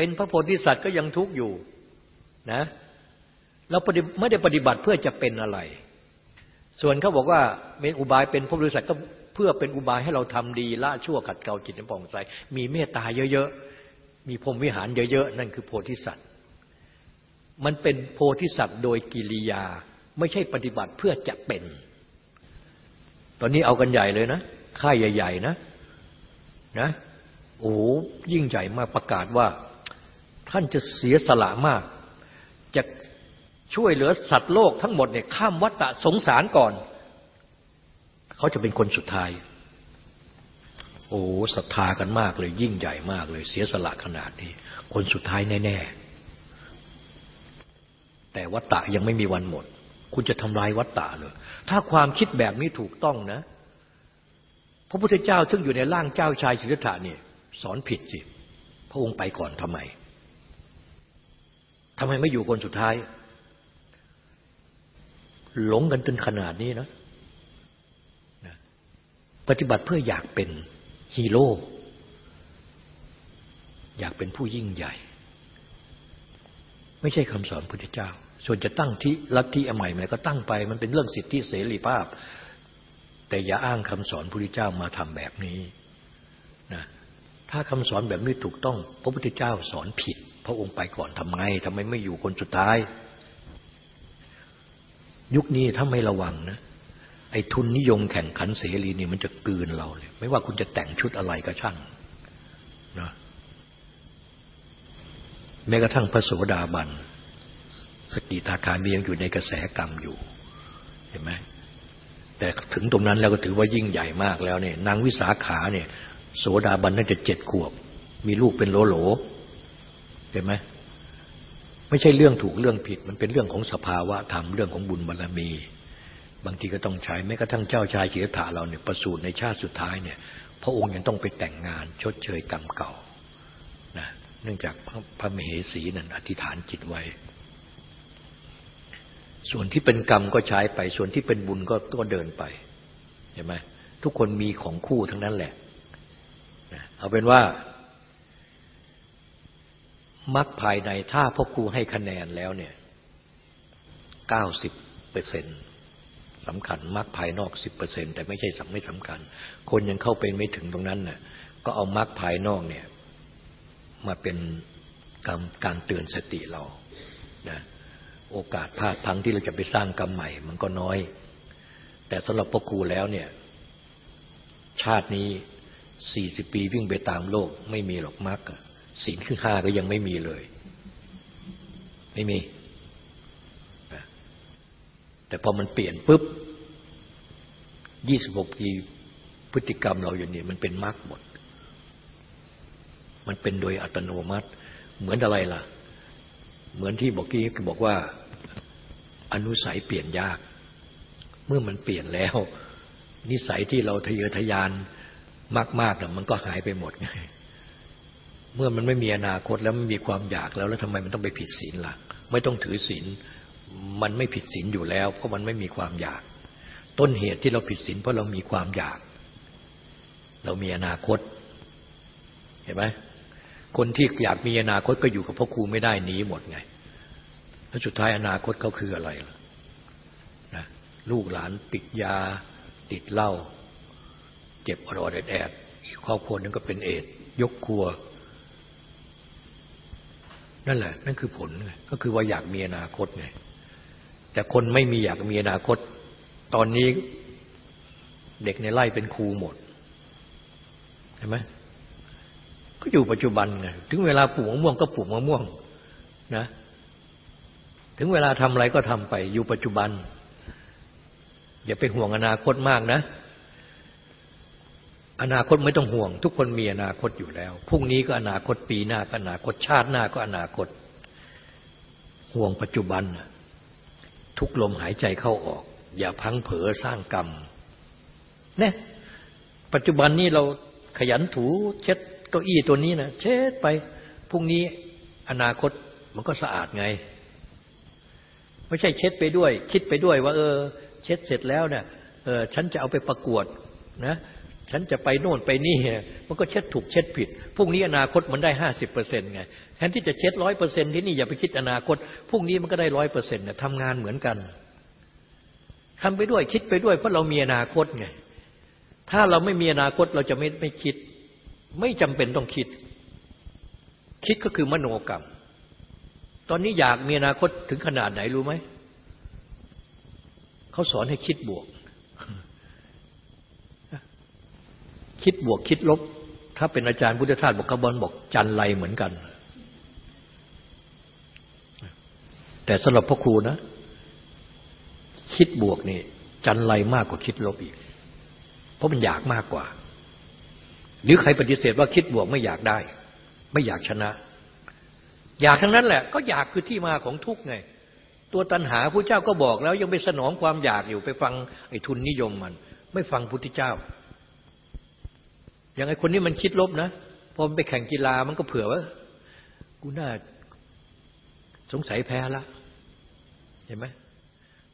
เป็นพระโพธิสัตว์ก็ยังทุกข์อยู่นะเราไม่ได้ปฏิบัติเพื่อจะเป็นอะไร ส่วนเขาบอกว่าเป็นอุบายเป็นพระโพธิสัตว์ก็เพื่อเป็นอุบายให้เราทำดีละชั่วขัดเกลาจิตในปองใสมีเมตตาเยอะๆ มีพรหมวิหารเยอะๆ นั่นคือโพธิสัตว์ มันเป็นโพธิสัตว์โดยกิริยา ไม่ใช่ปฏิบัติเพื่อจะเป็น ตอนนี้เอากันใหญ่เลยนะ ค่ายใหญ่ ๆ นะ นะ โอ้ยิ่งใหญ่มากประกาศว่า ท่านจะเสียสละมาก จะช่วยเหลือสัตว์โลกทั้งหมดเนี่ยข้ามวัฏฏะสงสารก่อน เขาจะเป็นคนสุดท้าย โอ้ศรัทธากันมากเลย ยิ่งใหญ่มากเลย เสียสละขนาดนี้ คนสุดท้ายแน่ ๆ แต่วัตตะยังไม่มีวันหมด คุณจะทำลายวัตตะเลยถ้าความคิดแบบนี้ถูกต้องนะ พระพุทธเจ้าซึ่งอยู่ในร่างเจ้าชายสิทธัตถะนี่ยสอนผิดสิพระองค์ไปก่อนทำไม ทำไมไม่อยู่คนสุดท้าย หลงกันจนขนาดนี้นะนะปฏิบัติเพื่ออยากเป็นฮีโร่อยากเป็นผู้ยิ่งใหญ่ ไม่ใช่คำสอนพุทธเจ้า ส่วนจะตั้งที่ลัทธิใหม่อะไรก็ตั้งไป มันเป็นเรื่องสิทธิเสรีภาพ แต่อย่าอ้างคำสอนพุทธเจ้ามาทำแบบนี้นะถ้าคำสอนแบบนี้ถูกต้อง พระพุทธเจ้าสอนผิด พระองค์ไปก่อนทำไงทำไมไม่อยู่คนสุดท้าย ยุคนี้ถ้าไม่ระวังนะ ไอ้ทุนนิยมแข่งขันเสรีนี่มันจะกืนเราเลย ไม่ว่าคุณจะแต่งชุดอะไรก็ช่างนะแม้กระทั่งพระโสดาบัน สกิทาคามียังอยู่ในกระแสกรรมอยู่ เห็นไหมแต่ถึงตรงนั้นแล้วก็ถือว่ายิ่งใหญ่มากแล้วเนี่ย นางวิสาขาเนี่ย โสดาบันน่าจะเจ็ดขวบ มีลูกเป็นโหลโหล เห็นไหมไม่ใช่เรื่องถูกเรื่องผิด มันเป็นเรื่องของสภาวะธรรมเรื่องของบุญบารรมี บางทีก็ต้องใช้แม้กระทั่งเจ้าชายเฉียถาเราเนี่ยประสูติในชาติสุดท้ายเนี่ย พระองค์ยังต้องไปแต่งงาน ชดเชยกรรมเก่านะเนื่องจากพระมเหสีนั้นอธิษฐานจิตไว้ ส่วนที่เป็นกรรมก็ใช้ไป ส่วนที่เป็นบุญก็ก็เดินไปเห็นไหมทุกคนมีของคู่ทั้งนั้นแหละเอาเป็นว่า มรรคภายในถ้าพ่อครูให้คะแนนแล้วเนี่ยเก้าสิบเปอร์เซ็นต์สำคัญมรรคภายนอกสิบเปอร์เซ็นแต่ไม่ใช่สำไม่สำคัญ คนยังเข้าไปไม่ถึงตรงนั้นน่ะก็เอามรรคภายนอกเนี่ยมาเป็นการการเตือนสติเรานะโอกาสพลาดพังที่เราจะไปสร้างกรรมใหม่ มันก็น้อย แต่สำหรับพ่อครูแล้วเนี่ยชาตินี้สี่สิบปีวิ่งไปตามโลกไม่มีหรอกมรรค ศีลขึ้นห้าก็ยังไม่มีเลย ไม่มี แต่พอมันเปลี่ยนปุ๊บยี่สิบหกปีพฤติกรรมเราอย่างนี้มันเป็นมรรคหมด มันเป็นโดยอัตโนมัติ เหมือนอะไรล่ะ เหมือนที่บอกกี้บอกว่าอนุสัยเปลี่ยนยาก เมื่อมันเปลี่ยนแล้ว นิสัยที่เราทะเยอทะยานมากๆน่ะมันก็หายไปหมดไง เมื่อมันไม่มีอนาคตแล้วมันมีความอยากแล้ว แล้วทำไมมันต้องไปผิดศีลล่ะ ไม่ต้องถือศีลมันไม่ผิดศีลอยู่แล้ว เพราะมันไม่มีความอยาก ต้นเหตุที่เราผิดศีลเพราะเรามีความอยาก เรามีอนาคต เห็นไหมคนที่อยากมีอนาคตก็อยู่กับพ่อครูไม่ได้หนีหมดไง แล้วสุดท้ายอนาคตเขาคืออะไรล่ะนะลูกหลานติดยา ติดเหล้าเจ็บอรอดแอดอีกครอบครัวนึงก็เป็นเอดยกครัว นั่นแหละ นั่นคือผลไงก็คือว่าอยากมีอนาคตไงแต่คนไม่มีอยากมีอนาคต ตอนนี้เด็กในไร่เป็นครูหมดเห็นไหมก็อยู่ปัจจุบันไงถึงเวลาปลูกมะม่วงก็ปลูกมะม่วงนะ ถึงเวลาทำอะไรก็ทำไปอยู่ปัจจุบัน อย่าไปห่วงอนาคตมากนะ อนาคตไม่ต้องห่วง ทุกคนมีอนาคตอยู่แล้วพรุ่งนี้ก็อนาคตปีหน้าก็อนาคตชาติหน้าก็อนาคต ห่วงปัจจุบัน ทุกลมหายใจเข้าออก อย่าพังเผลอสร้างกรรมเนี่ยปัจจุบันนี้เราขยันถูเช็ดเก้าอี้ตัวนี้นะเช็ดไปพรุ่งนี้อนาคตมันก็สะอาดไง ไม่ใช่เช็ดไปด้วย คิดไปด้วยว่า เออ เช็ดเสร็จแล้วเนี่ยเออฉันจะเอาไปประกวดนะ ฉันจะไปโน่นไปนี่มันก็เช็ดถูกเช็ดผิดพรุ่งนี้อนาคตมันได้ห้าสิบเปอร์เซ็นต์ไงแทนที่จะเช็ดร้อยเปอร์เซ็นต์ที่นี่อย่าไปคิดอนาคตพรุ่งนี้มันก็ได้ร้อยเปอร์เซ็นต์เนี่ยทำงานเหมือนกันทำไปด้วยคิดไปด้วยเพราะเรามีอนาคตไงถ้าเราไม่มีอนาคตเราจะไม่ไม่คิด ไม่จำเป็นต้องคิด คิดก็คือมโนกรรม ตอนนี้อยากมีอนาคตถึงขนาดไหนรู้ไหมเขาสอนให้คิดบวก คิดบวกคิดลบ ถ้าเป็นอาจารย์พุทธทาสบอกกระบอลบอกจันไรเหมือนกัน แต่สำหรับพ่อครูนะ คิดบวกนี่จันไรมากกว่าคิดลบอีก เพราะมันอยากมากกว่า หรือใครปฏิเสธว่าคิดบวกไม่อยากได้ ไม่อยากชนะ อยากทั้งนั้นแหละ ก็อยากคือที่มาของทุกไง ตัวตัณหาพระเจ้าก็บอกแล้วยังไปสนองความอยากอยู่ไปฟังไอ้ทุนนิยมมัน ไม่ฟังพุทธเจ้า อย่างไอคนนี้มันคิดลบนะพอมันไปแข่งกีฬามันก็เผื่อว่า กูน่าสงสัยแพ้ละเห็นไหม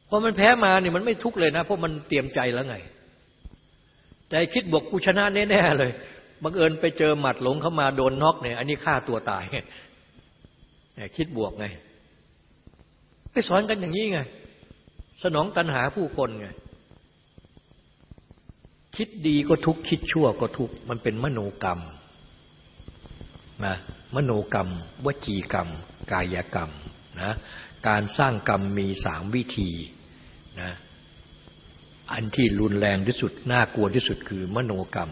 พอมันแพ้มาเนี่ยมันไม่ทุกเลยนะ เพราะมันเตรียมใจแล้วไงใจคิดบวกกูชนะแน่ๆเลยบังเอิญไปเจอหมัดหลงเข้ามาโดนน็อกเนี่ย อันนี้ฆ่าตัวตายเนี่ยคิดบวกไง ไปสอนกันอย่างนี้ไง สนองตัณหาผู้คนไง คิดดีก็ทุกคิดชั่วก็ทุกมันเป็นมโนกรรมนะมโนกรรม วจีกรรม กายกรรมนะการสร้างกรรมมีสามวิธีนะอันที่รุนแรงที่สุด น่ากลัวที่สุดคือ มโนกรรม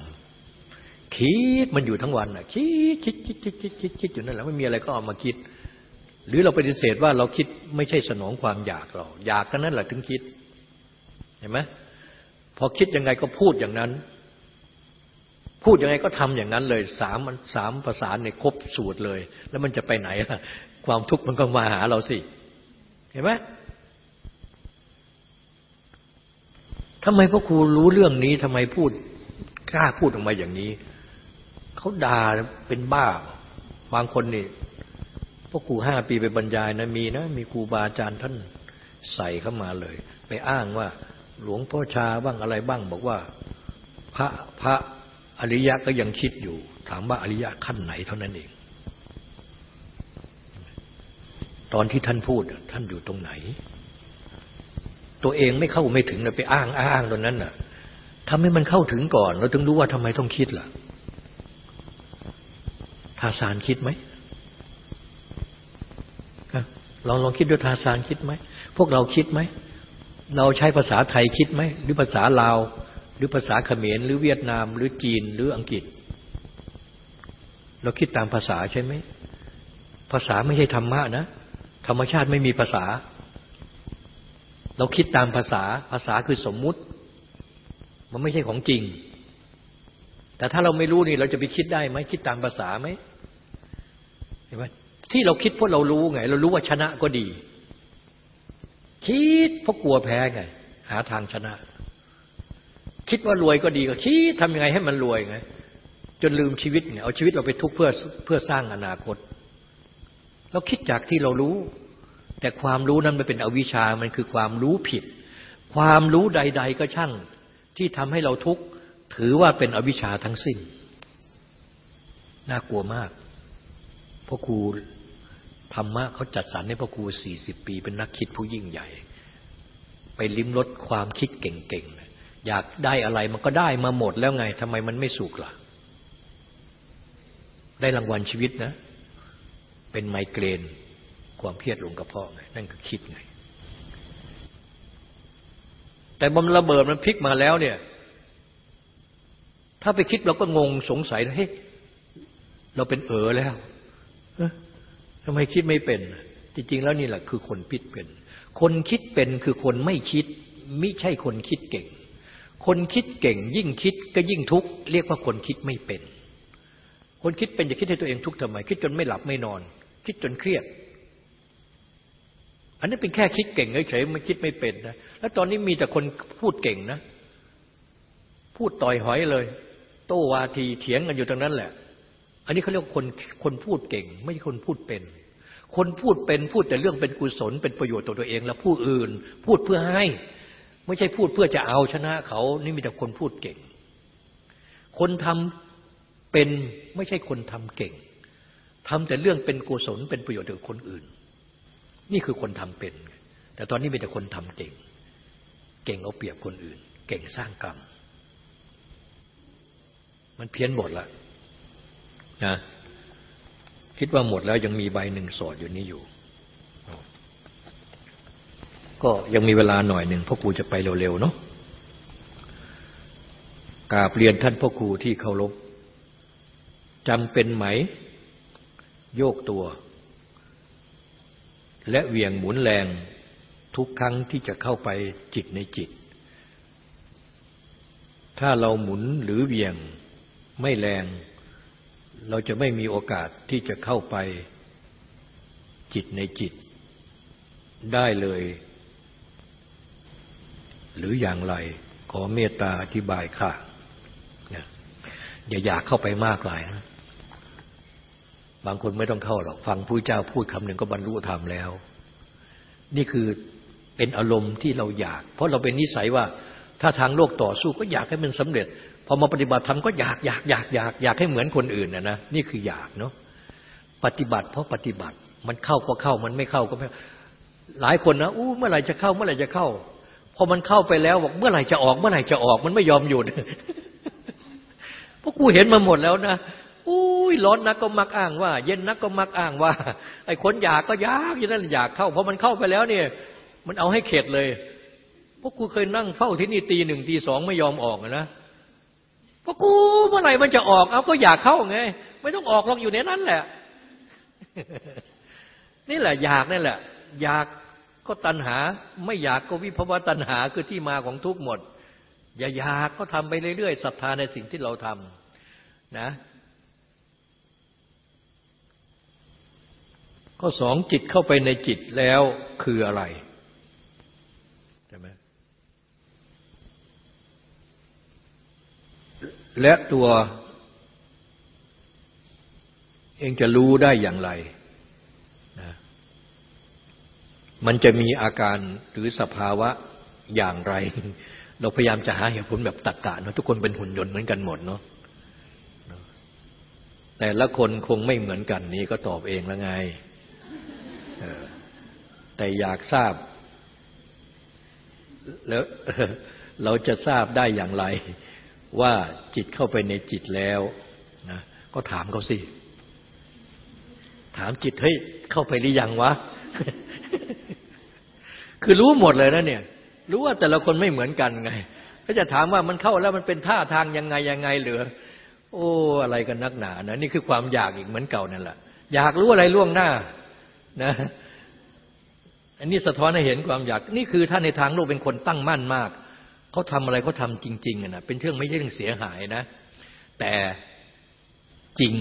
คิดมันอยู่ทั้งวันอะคิดคิดคิดคิดคิดคิดคิดอยู่นั่นแหละไม่มีอะไรก็เอามาคิด หรือเราปฏิเสธว่าเราคิดไม่ใช่สนองความอยากเรา อยากกันนั่นแหละถึงคิด เห็นไหม พอคิดยังไงก็พูดอย่างนั้น พูดยังไงก็ทำอย่างนั้นเลยสามสามภาษาเนี่ยครบสูตรเลย แล้วมันจะไปไหนล่ะ ความทุกข์มันก็มาหาเราสิ เห็นไหมทำไมพ่อครูรู้เรื่องนี้ทำไมพูดกล้าพูดออกมาอย่างนี้ เขาด่าเป็นบ้า บางคนนี่พ่อครูห้าปีไปบรรยายนะมีนะ มีครูบาอาจารย์ท่านใส่เข้ามาเลย ไปอ้างว่า หลวงพ่อชาบ้างอะไรบ้าง บอกว่า พระพระอริยะก็ยังคิดอยู่ ถามว่าอริยะขั้นไหนเท่านั้นเอง ตอนที่ท่านพูดท่านอยู่ตรงไหน ตัวเองไม่เข้าไม่ถึงเลยไปอ้างอ้างตรงนั้นน่ะทำให้มันเข้าถึงก่อน เราถึงรู้ว่าทำไมต้องคิดล่ะทาสานคิดไหมลองลองคิดด้วยทาสานคิดไหม พวกเราคิดไหม เราใช้ภาษาไทยคิดไหม หรือภาษาลาว หรือภาษาเขมร หรือเวียดนาม หรือจีนหรืออังกฤษ เราคิดตามภาษาใช่ไหม ภาษาไม่ใช่ธรรมะนะ ธรรมชาติไม่มีภาษา เราคิดตามภาษา ภาษาคือสมมุติ มันไม่ใช่ของจริง แต่ถ้าเราไม่รู้นี่เราจะไปคิดได้ไหมคิดตามภาษาไหมเห็นไหมที่เราคิดเพราะเรารู้ไง เรารู้ว่าชนะก็ดี คิดเพราะกลัวแพ้ไง หาทางชนะ คิดว่ารวยก็ดีก็คิดทำยังไงให้มันรวยไง จนลืมชีวิตไงเอาชีวิตเราไปทุกเพื่อเพื่อสร้างอนาคต เราคิดจากที่เรารู้ แต่ความรู้นั้นมันเป็นอวิชามันคือความรู้ผิด ความรู้ใด ๆ ก็ช่างที่ทำให้เราทุกข์ถือว่าเป็นอวิชชาทั้งสิ้น น่ากลัวมาก เพ่อครู ธรรมะเขาจัดสรรให้พ่อครูสี่สิบปี เป็นนักคิดผู้ยิ่งใหญ่ ไปลิ้มรสความคิดเก่งๆอยากได้อะไรมันก็ได้มาหมดแล้วไงทำไมมันไม่สุขล่ะ ได้รางวัลชีวิตนะ เป็นไมเกรน ความเครียดลงกระเพาะไงนั่นคือคิดไง แต่บอมระเบิดมันพลิกมาแล้วเนี่ย ถ้าไปคิดเราก็งงสงสัยเฮ้ยเราเป็นเออแล้ว ทำไมคิดไม่เป็น จริง ๆ แล้วนี่แหละคือคนพิดเป็น คนคิดเป็นคือคนไม่คิดมิใช่คนคิดเก่ง คนคิดเก่ง ยิ่งคิดก็ยิ่งทุกข์เรียกว่าคนคิดไม่เป็น คนคิดเป็นจะคิดให้ตัวเองทุกข์ทำไม คิดจนไม่หลับไม่นอน คิดจนเครียด อันนี้เป็นแค่คิดเก่งเฉยๆไม่คิดไม่เป็นนะแล้วตอนนี้มีแต่คนพูดเก่งนะ พูดต่อยหอยเลย โต้วาทีเถียงกันอยู่ตรงนั้นแหละ อันนี้เขาเรียกคนคนพูดเก่ง ไม่ใช่คนพูดเป็น คนพูดเป็นพูดแต่เรื่องเป็นกุศลเป็นประโยชน์ต่อตัวเองแล้วผู้อื่น พูดเพื่อให้ ไม่ใช่พูดเพื่อจะเอาชนะเขา นี่มีแต่คนพูดเก่ง คนทำเป็นไม่ใช่คนทำเก่งทำแต่เรื่องเป็นกุศลเป็นประโยชน์ต่อคนอื่น นี่คือคนทำเป็น แต่ตอนนี้มีแต่คนทำเก่ง เก่งเอาเปรียบคนอื่น เก่งสร้างกรรม มันเพี้ยนหมดละ นะคิดว่าหมดแล้วยังมีใบหนึ่งสอดอยู่นี่อยู่ ก็ยังมีเวลาหน่อยหนึ่งพ่อครูจะไปเร็วๆเนาะกราบเรียนท่านพ่อครูที่เคารพจำเป็นไหม โยกตัว และเวียงหมุนแรงทุกครั้งที่จะเข้าไปจิตในจิต ถ้าเราหมุนหรือเวียงไม่แรง เราจะไม่มีโอกาสที่จะเข้าไปจิตในจิตได้เลย หรืออย่างไร ขอเมตตาอธิบายค่ะอย่าอยากเข้าไปมากหลายนะบางคนไม่ต้องเข้าหรอกฟังผู้เจ้าพูดคำหนึ่งก็บรรลุธรรมแล้ว นี่คือเป็นอารมณ์ที่เราอยาก เพราะเราเป็นนิสัยว่า ถ้าทางโลกต่อสู้ก็อยากให้มันสำเร็จ พอมาปฏิบัติธรรมก็อยากอยากอยากอยากอยากให้เหมือนคนอื่นนะนะนี่คืออยากเนาะปฏิบัติ เพราะปฏิบัติ มันเข้าก็เข้ามันไม่เข้าก็ไม่หลายคนนะอู้เมื่อไหร่จะเข้า เมื่อไหร่จะเข้าพอมันเข้าไปแล้วบอกเมื่อไหร่จะออก เมื่อไหร่จะออกมันไม่ยอมหยุดพวกกูเห็นมาหมดแล้วนะอุ้ยร้อนนักก็มักอ้างว่า เย็นนักก็มักอ้างว่า ไอ้คนอยากก็อยากอยู่นั่นอยากเข้าพอมันเข้าไปแล้วเนี่ย มันเอาให้เข็ดเลยพวกกูเคยนั่งเฝ้าที่นี่ตีหนึ่งตีสองไม่ยอมออกนะ พราะกูเมื่อไหร่มันจะออก เอาก็อยากเข้าไง ไม่ต้องออกลองอยู่ในนั้นแหละ นี่แหละ อยากนี่แหละ อยากก็ตัณหา ไม่อยากก็วิภวตัณหาคือที่มาของทุกหมด อย่าอยากก็ทำไปเรื่อยๆศรัทธาในสิ่งที่เราทำนะข้อสองจิตเข้าไปในจิตแล้วคืออะไร และตัวเองจะรู้ได้อย่างไรนะมันจะมีอาการหรือสภาวะอย่างไร เราพยายามจะหาเหตุผลแบบตรกกะเนาะทุกคนเป็นหุ่นยนต์เหมือนกันหมดเนาะแต่ละคนคงไม่เหมือนกันนี้ก็ตอบเองแล้วไง แต่อยากทราบ แล้วเราจะทราบได้อย่างไร ว่าจิตเข้าไปในจิตแล้วนะก็ถามเขาสิ ถามจิตเฮ้ยเข้าไปหรือยังวะ คือรู้หมดเลยนะเนี่ย รู้ว่าแต่ละคนไม่เหมือนกันไงก็จะถามว่ามันเข้าแล้วมันเป็นท่าทางยังไงยังไงเหลือ โอ้อะไรกันนักหนานะนี่คือความอยากอีกเหมือนเก่านั่นแหละอยากรู้อะไรล่วงหน้านะอันนี้สะท้อนให้เห็นความอยาก นี่คือท่านในทางโลกเป็นคนตั้งมั่นมาก เขาทำอะไรเขาทาจริง ๆนะเป็นเรื่องไม่ใช่เรื่องเสียหายนะ แต่จริง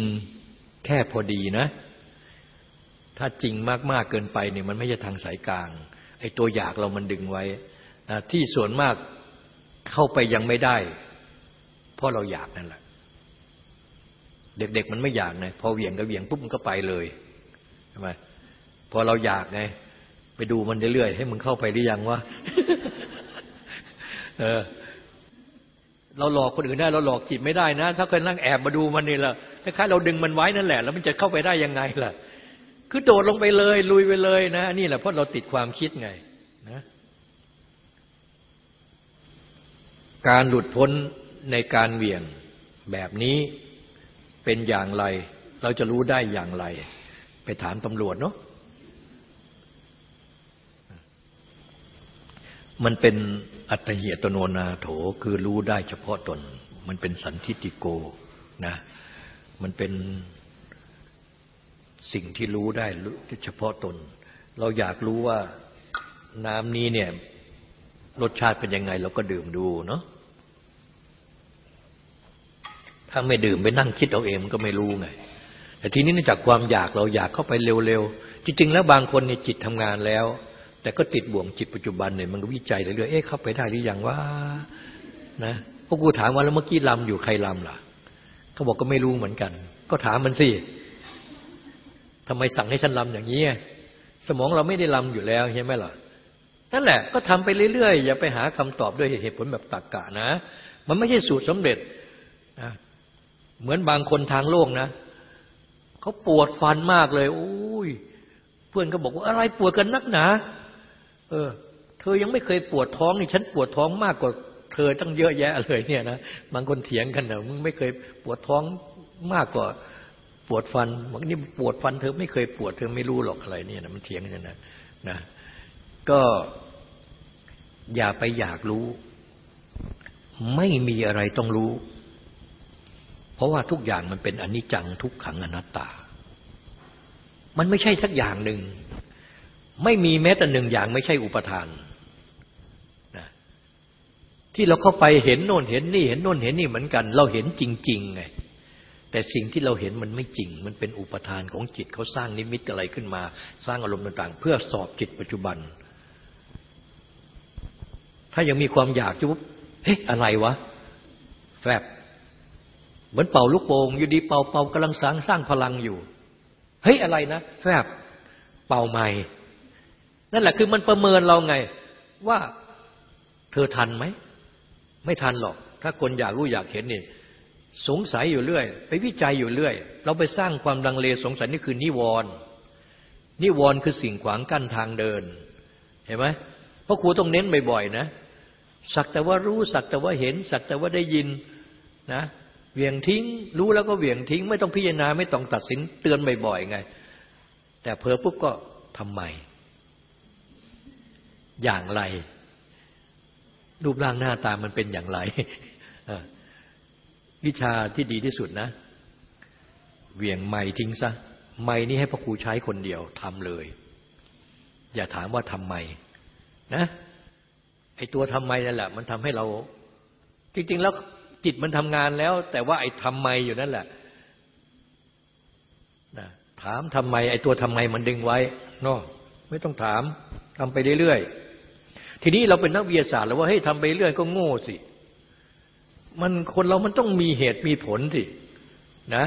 แค่พอดีนะ ถ้าจริงมากๆเกินไปเนี่ยมันไม่ใช่ทางสายกลางไอ้ตัวอยากเรามันดึงไว้นะที่ส่วนมากเข้าไปยังไม่ได้ เพราะเราอยากนั่นแหละ เด็กๆมันไม่อยากไงพอเหวี่ยงก็เหวี่ยงปุ๊บมันก็ไปเลยใช่ไหมพอเราอยากไงไปดูมันเรื่อยๆให้มึงเข้าไปหรือยังวะ เออ เราหลอกคนอื่นได้ เราหลอกจิตไม่ได้นะ ถ้าเคยนั่งแอบมาดูมันนี่แหละคล้ายๆเราดึงมันไว้นั่นแหละ แล้วมันจะเข้าไปได้ยังไงล่ะ คือโดดลงไปเลย ลุยไปเลยนะนี่แหละเพราะเราติดความคิดไงนะการหลุดพ้นในการเหวี่ยงแบบนี้เป็นอย่างไร เราจะรู้ได้อย่างไร ไปถามตำรวจเนาะ มันเป็นอัตเหตโนนาโถคือรู้ได้เฉพาะตน มันเป็นสันทิติโกนะมันเป็นสิ่งที่รู้ได้เฉพาะตน เราอยากรู้ว่าน้ำนี้เนี่ยรสชาติเป็นยังไง เราก็ดื่มดูเนาะถ้าไม่ดื่มไปนั่งคิดเอาเองมันก็ไม่รู้ไง แต่ทีนี้เนื่องจากความอยากเราอยากเข้าไปเร็วๆจริงๆแล้วบางคนในจิตทำงานแล้ว แต่ก็ติดบ่วงจิตปัจจุบันเนี่ยมันก็วิจัยเรื่อยๆเอ๊ะเข้าไปได้หรือยังว่านะพวกกูถามว่าแล้วเมื่อกี้ลำอยู่ใครลำล่ะเขาบอกก็ไม่รู้เหมือนกัน ก็ถามมันสิทำไมสั่งให้ฉันลำอย่างนี้สมองเราไม่ได้ลำอยู่แล้วใช่ไหมล่ะนั่นแหละ ก็ทำไปเรื่อยๆอย่าไปหาคำตอบด้วยเหตุผลแบบตรรกกะนะ มันไม่ใช่สูตรสำเร็จนะเหมือนบางคนทางโลกนะเขาปวดฟันมากเลยโอ้ยเพื่อนก็บอกว่าอะไรปวดกันนักหนา เออ เธอยังไม่เคยปวดท้องนี่ฉันปวดท้องมากกว่าเธอตั้งเยอะแยะเลยเนี่ยนะบางคนเถียงกันเนอะมึงไม่เคยปวดท้องมากกว่าปวดฟันบางนี่ปวดฟันเธอไม่เคยปวดเธอไม่รู้หรอกอะไรเนี่ยนะมันเถียงกันนะนะก็อย่าไปอยากรู้ ไม่มีอะไรต้องรู้ เพราะว่าทุกอย่างมันเป็นอนิจจังทุกขังอนัตตา มันไม่ใช่สักอย่างหนึ่ง ไม่มีแม้แต่หนึ่งอย่างไม่ใช่อุปทานนะที่เราเข้าไปเห็นโน่นเห็นนี่ เห็นโน่นเห็นนี่เหมือนกัน เราเห็นจริงๆไงแต่สิ่งที่เราเห็นมันไม่จริง มันเป็นอุปทานของจิตเขาสร้างนิมิตอะไรขึ้นมา สร้างอารมณ์ต่างๆ เพื่อสอบจิตปัจจุบัน ถ้ายังมีความอยากจุ๊บเฮ้ยอะไรวะแฟบเหมือนเป่าลูกโป่งอยู่ดีเป่าเป่ากำลังสร้างสร้างพลังอยู่ เฮ้ยอะไรนะแฟบเป่าใหม่ นั่นแหละคือมันประเมินเราไง ว่าเธอทันไหม ไม่ทันหรอก ถ้าคนอยากรู้อยากเห็นนี่สงสัยอยู่เรื่อย ไปวิจัยอยู่เรื่อย เราไปสร้างความดังเลสงสัยนี่คือนิวรณ์นิวรณ์คือสิ่งขวางกั้นทางเดิน เห็นไหมเพราะครูต้องเน้นบ่อยๆนะสักแต่ว่ารู้สักแต่ว่าเห็น สักแต่ว่าได้ยินนะเหวี่ยงทิ้ง รู้แล้วก็เหวี่ยงทิ้ง ไม่ต้องพิจารณาไม่ต้องตัดสินเตือนบ่อยๆไง แต่เพอปุ๊บก็ทำไม อย่างไร รูปร่างหน้าตามันเป็นอย่างไรวิชาที่ดีที่สุดนะ เวียงไม้ทิ้งซะไม้นี่ให้พ่อครูใช้คนเดียวทำเลย อย่าถามว่าทำไมนะไอตัวทำไมนั่นแหละ มันทำให้เรา จริง ๆ แล้วจิตมันทำงานแล้ว แต่ว่าไอ้ทำไมอยู่นั่นแหละนะถามทำไม ไอ้ตัวทำไมมันดึงไว้นอะไม่ต้องถามทำไปเรื่อยๆ ทีนี้เราเป็นนักวิทยาศาสตร์แล้วว่าให้ยทำไปเรื่อยก็โง่สิ มันคนเรามันต้องมีเหตุมีผลสินะ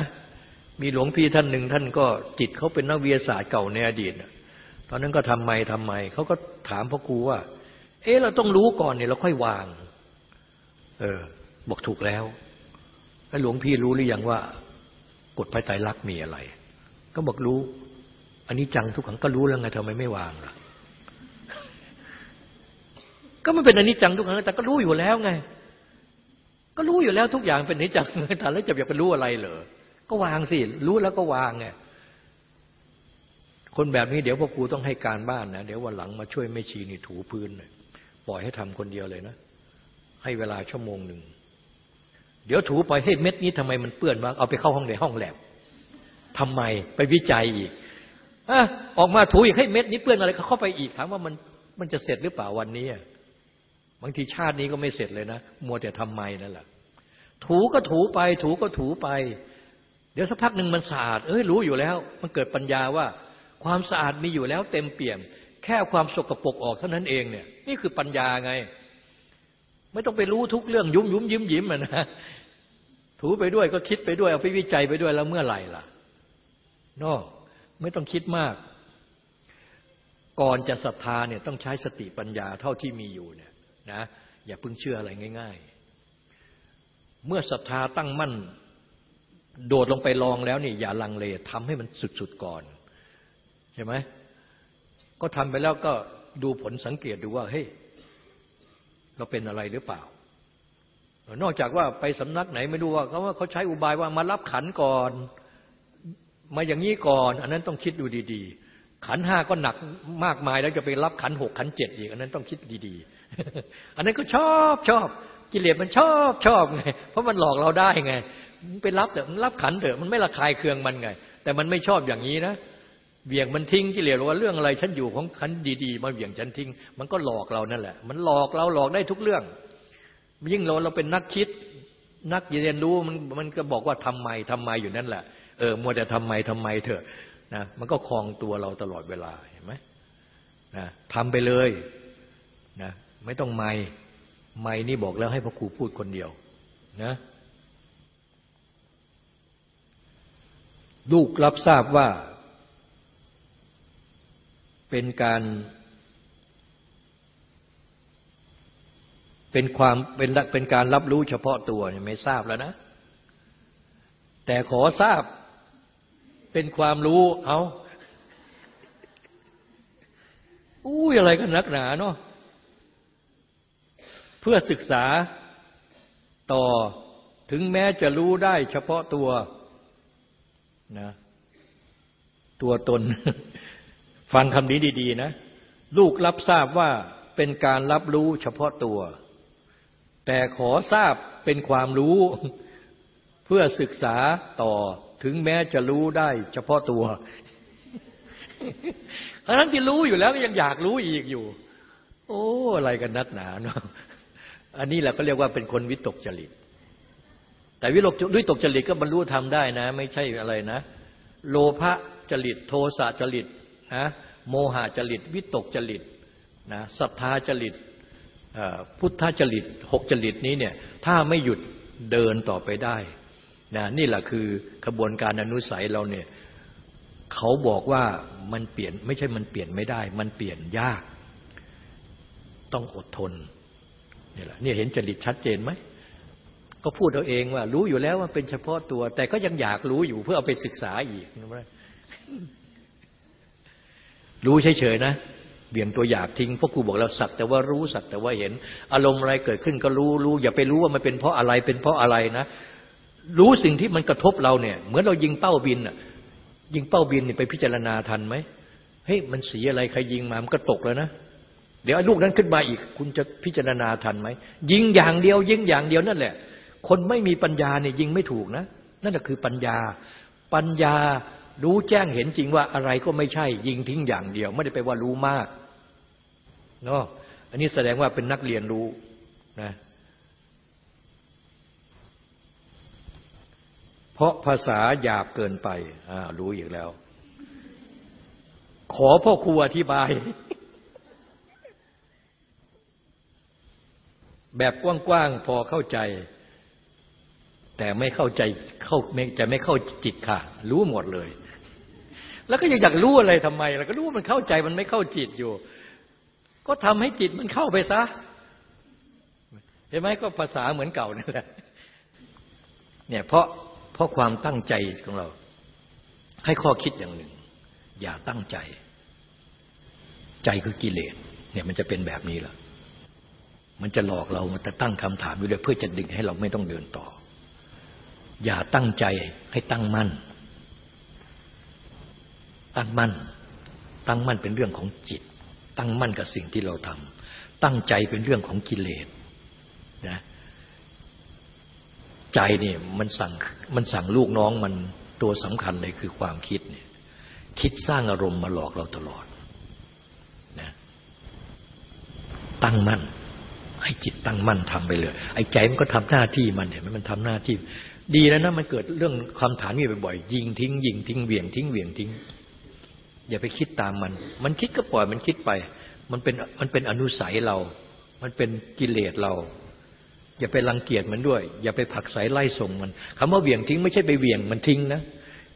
มีหลวงพี่ท่านหนึ่งท่านก็จิตเขาเป็นนักวิทยาศาสตร์เก่าในอดีตตอนนั้นก็ทำไมทำไมเขาก็ถามพ่อครูว่า เอ๊ะเราต้องรู้ก่อนเนี่ยเราค่อยวาง เออ บอกถูกแล้วแล้วหลวงพี่รู้หรือยังว่ากฎภายใต้รักมีอะไร ก็บอกรู้อันนี้จังทุกขังก็รู้แล้วไงทำไมไม่วางล่ะ ก็มันเป็นอนิจจังทุกครั้งแต่ก็รู้อยู่แล้วไง ก็รู้อยู่แล้วทุกอย่างเป็นอนิจจังแต่แล้วจะอยากไปรู้อะไรเหรอก็วางสิ รู้แล้วก็วางไงคนแบบนี้เดี๋ยวพ่อครูต้องให้การบ้านนะเดี๋ยววันหลังมาช่วยแม่ชีนี่ถูพื้นเลยปล่อยให้ทำคนเดียวเลยนะ ให้เวลาชั่วโมงหนึ่งเดี๋ยวถูไปให้เม็ดนี้ทำไมมันเปื้อนบ้างเอาไปเข้าห้องในห้องแลบทำไมไปวิจัยอีกอออกมาถูอีกให้เม็ดนี้เปื้อนอะไรเข้าไปอีกถามว่ามันมันจะเสร็จหรือเปล่าวันนี้ บางทีชาตินี้ก็ไม่เสร็จเลยนะ มัวแต่ทำไมนั่นแหละถูก็ถูไป ถูก็ถูไป เดี๋ยวสักพักหนึ่งมันสะอาด เอ้ยรู้อยู่แล้ว มันเกิดปัญญาว่า ความสะอาดมีอยู่แล้วเต็มเปี่ยม แค่ความสกรปรกออกเท่านั้นเองเนี่ย นี่คือปัญญาไง ไม่ต้องไปรู้ทุกเรื่องยุ่มยุ่มยิ้มยิ้มนะถูไปด้วยก็คิดไปด้วย เอาไปวิจัยไปด้วยแล้วเมื่อไหร่ล่ะนอกไม่ต้องคิดมาก ก่อนจะศรัทธาเนี่ยต้องใช้สติปัญญาเท่าที่มีอยู่เนี่ย นะอย่าเพิ่งเชื่ออะไรง่ายเมื่อศรัทธาตั้งมั่น โดดลงไปลองแล้วนี่อย่าลังเลทำให้มันสุดๆก่อน ใช่ไหมก็ทำไปแล้วก็ดูผลสังเกตดูว่าเฮ้ยเราเป็นอะไรหรือเปล่า นอกจากว่าไปสำนักไหนไม่รู้ว่าเขาว่าเขาใช้อุบายว่ามารับขันก่อน มาอย่างนี้ก่อน อันนั้นต้องคิดดูดี ๆ ขันห้าก็หนักมากมายแล้วจะไปรับขันหกขันเจ็ดอีก อันนั้นต้องคิดดี ๆ อันนั้นก็ชอบชอบ กิเลสมันชอบชอบไงเพราะมันหลอกเราได้ไงไปรับเถอะมันรับขันเถอะมันไม่ระคายเคืองมันไง แต่มันไม่ชอบอย่างนี้นะเบี่ยงมันทิ้งกิเลสว่าเรื่องอะไรฉันอยู่ของฉันดีๆมาเบี่ยงฉันทิ้ง มันก็หลอกเรานั่นแหละ มันหลอกเราหลอกได้ทุกเรื่อง ยิ่งเราเราเป็นนักคิด นักเรียนรู้มันมันก็บอกว่าทำไมทำไมอยู่นั่นแหละเออมัวแต่ทำไมทำไมเถอะนะมันก็คลองตัวเราตลอดเวลาเห็นไหมนะทำไปเลยนะ ไม่ต้องไม่ไม่นี่บอกแล้วให้พระครูพูดคนเดียวนะลูกรับทราบว่า เป็นการ เป็นความเป็นเป็นการรับรู้เฉพาะตัวเนี่ยไม่ทราบแล้วนะ แต่ขอทราบเป็นความรู้เอาอุ้ยอะไรกันนักหนาเนาะ พื่อศึกษาต่อถึงแม้จะรู้ได้เฉพาะตัวนะตัวตน ฟังคำนี้ดี ๆ นะ ลูกรับทราบว่าเป็นการรับรู้เฉพาะตัว แต่ขอทราบเป็นความรู้ เพื่อศึกษาต่อถึงแม้จะรู้ได้เฉพาะตัวทั้งที่รู้อยู่แล้วก็ยังอยากรู้อีกอยู่ โอ้ อะไรกันนักหนาเนาะ อันนี้แหละก็เรียกว่าเป็นคนวิตกจริต แต่วิตกวิตกจริตก็บรรลุทำได้นะ ไม่ใช่อะไรนะ โลภะจริต โทสะจริตนะโมหะจริต วิตกจริตนะศรัทธาจริตพุทธจริตหกจริตนี้เนี่ยถ้าไม่หยุดเดินต่อไปได้นะนี่แหละคือขบวนการอนุสัยเราเนี่ยเขาบอกว่ามันเปลี่ยนไม่ใช่มันเปลี่ยนไม่ได้ มันเปลี่ยนยาก ต้องอดทน นี่แหละนี่เห็นจริตชัดเจนไหมก็พูดเอาเองว่า รู้อยู่แล้วว่าเป็นเฉพาะตัว แต่ก็ยังอยากรู้อยู่เพื่อเอาไปศึกษาอีกนะรู้เฉยๆนะเบี่ยงตัวอยากทิ้งพราะครูบอกเราสักแต่ว่ารู้สักแต่ว่าเห็น อารมณ์อะไรเกิดขึ้นก็รู้รู้ อย่าไปรู้ว่ามันเป็นเพราะอะไรเป็นเพราะอะไรนะ รู้สิ่งที่มันกระทบเราเนี่ย เหมือนเรายิงเป้าบินอะ ยิงเป้าบินนี่ไปพิจารณาทันไหมเฮ้ยมันสีอะไรใครยิงมามันก็ตกแล้วนะ ดี๋ยวลูกนั้นขึ้นมาอีก คุณจะพิจารณาทันไหมยิงอย่างเดียว ยิงอย่างเดียวนั่นแหละ คนไม่มีปัญญาเนี่ยยิงไม่ถูกนะ นั่นแหละคือปัญญา ปัญญารู้แจ้งเห็นจริงว่าอะไรก็ไม่ใช่ ยิงทิ้งอย่างเดียว ไม่ได้ไปว่ารู้มากเนาะอันนี้แสดงว่าเป็นนักเรียนรู้นะเพราะภาษาหยาบเกินไปอ่ารู้อีกแล้ว ขอพ่อครูอธิบาย แบบกว้างๆพอเข้าใจ แต่ไม่เข้าใจเข้าจะไม่เข้าจิตค่ะ รู้หมดเลย แล้วก็ยังอยากรู้อะไรทำไมเราก็รู้ว่ามันเข้าใจมันไม่เข้าจิตอยู่ ก็ทำให้จิตมันเข้าไปซะเห็นไหมก็ภาษาเหมือนเก่านั่นแหละเนี่ยเพราะเพราะความตั้งใจของเรา ให้ข้อคิดอย่างหนึ่ง อย่าตั้งใจ ใจคือกิเลสเนี่ยมันจะเป็นแบบนี้ละ มันจะหลอกเรา มันจะตั้งคำถามอยู่เลยเพื่อจะดึงให้เราไม่ต้องเดินต่อ อย่าตั้งใจให้ตั้งมั่น ตั้งมั่น ตั้งมั่นเป็นเรื่องของจิต ตั้งมั่นกับสิ่งที่เราทำตั้งใจเป็นเรื่องของกิเลสนะใจเนี่ยมันสั่งมันสั่งลูกน้องมันตัวสำคัญเลยคือความคิดเนี่ยคิดสร้างอารมณ์มาหลอกเราตลอดนะตั้งมั่น ให้จิตตั้งมั่นทำไปเลย ไอ้ใจมันก็ทำหน้าที่มันเห็นไหมมันทำหน้าที่ ดีแล้วนะมันเกิดเรื่องความฐานนี้บ่อยๆยิงทิ้งยิงทิ้งเวียงทิ้งเวียงทิ้ง อย่าไปคิดตามมัน มันคิดก็ปล่อยมันคิดไป มันเป็นมันเป็นอนุสัยเรา มันเป็นกิเลสเรา อย่าไปรังเกียจมันด้วย อย่าไปผักใสไล่ส่งมันคำว่าเวียงทิ้งไม่ใช่ไปเวียงมันทิ้งนะ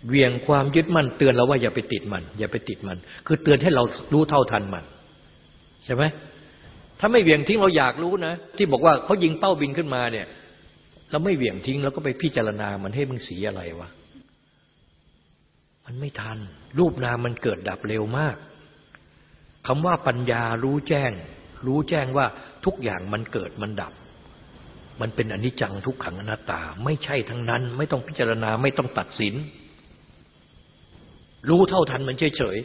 เวียงความยึดมั่นเตือนเราว่าอย่าไปติดมัน อย่าไปติดมัน คือเตือนให้เรารู้เท่าทันมัน ใช่ไหม ถ้าไม่เวียงทิ้งเราอยากรู้นะ ที่บอกว่าเขายิงเป้าบินขึ้นมาเนี่ย เราไม่เหวี่ยงทิ้งแล้วก็ไปพิจารณามันให้มึงสีอะไรวะมันไม่ทัน รูปนามมันเกิดดับเร็วมากคำว่าปัญญารู้แจ้ง รู้แจ้งว่าทุกอย่างมันเกิดมันดับ มันเป็นอนิจจังทุกขังอนัตตา ไม่ใช่ทั้งนั้น ไม่ต้องพิจารณาไม่ต้องตัดสิน รู้เท่าทันมันเฉยเฉย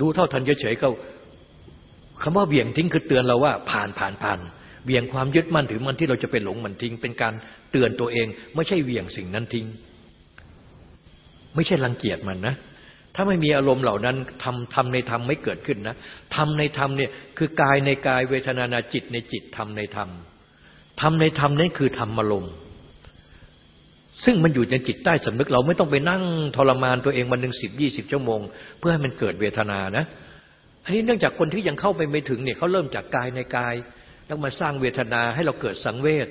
รู้เท่าทันเฉยเฉยก็ คำว่าเบี่ยงทิ้งคือเตือนเราว่าผ่านผ่านผ่านเบี่ยงความยึดมั่นถือมันที่เราจะไปหลงมันทิ้ง เป็นการเตือนตัวเอง ไม่ใช่เบี่ยงสิ่งนั้นทิ้ง ไม่ใช่รังเกียจมันนะถ้าไม่มีอารมณ์เหล่านั้นทำทำในธรรมไม่เกิดขึ้นนะทำในธรรมเนี่ยคือกายในกายเวทนานาจิตในจิตทำในธรรมทำในธรรมนั่นคือธรรมอารมณ์ซึ่งมันอยู่ในจิตใต้สำนึกเราไม่ต้องไปนั่งทรมานตัวเองวันหนึ่งสิบยี่สิบชั่วโมง เพื่อให้มันเกิดเวทนานะ อันนี้เนื่องจากคนที่ยังเข้าไปไม่ถึงเนี่ยเขาเริ่มจากกายในกายแล้วมาสร้างเวทนาให้เราเกิดสังเวช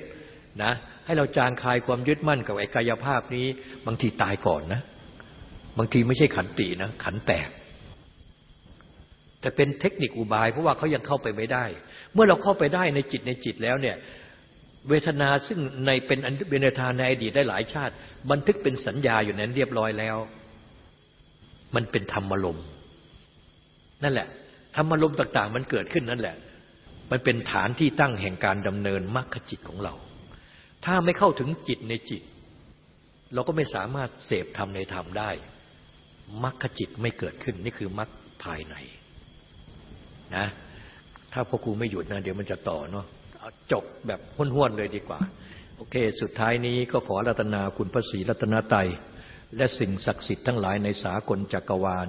นะให้เราจางคลายความยึดมั่นกับไอ้กายภาพนี้ บางทีตายก่อนนะ บางทีไม่ใช่ขันตีนะ ขันแตก แต่เป็นเทคนิคอุบาย เพราะว่าเขายังเข้าไปไม่ได้ เมื่อเราเข้าไปได้ในจิตในจิตแล้วเนี่ย เวทนาซึ่งในเป็นเวทนาในอดีตได้หลายชาติ บันทึกเป็นสัญญาอยู่นั้นเรียบร้อยแล้ว มันเป็นธรรมลมนั่นแหละ ธรรมลมต่าง ๆ มันเกิดขึ้นนั่นแหละ มันเป็นฐานที่ตั้งแห่งการดำเนินมรรคจิตของเรา ถ้าไม่เข้าถึงจิตในจิต เราก็ไม่สามารถเสพธรรมในธรรมได้มรรคจิตไม่เกิดขึ้น นี่คือมรรคภายในนะถ้าพ่อครูไม่หยุดนะ เดี๋ยวมันจะต่อเนาะเอาจบแบบห้วนๆเลยดีกว่า โอเค สุดท้ายนี้ก็ขอรัตนาคุณพระศรีรัตนตรัยและสิ่งศักดิ์สิทธิ์ทั้งหลายในสากลจักรวาล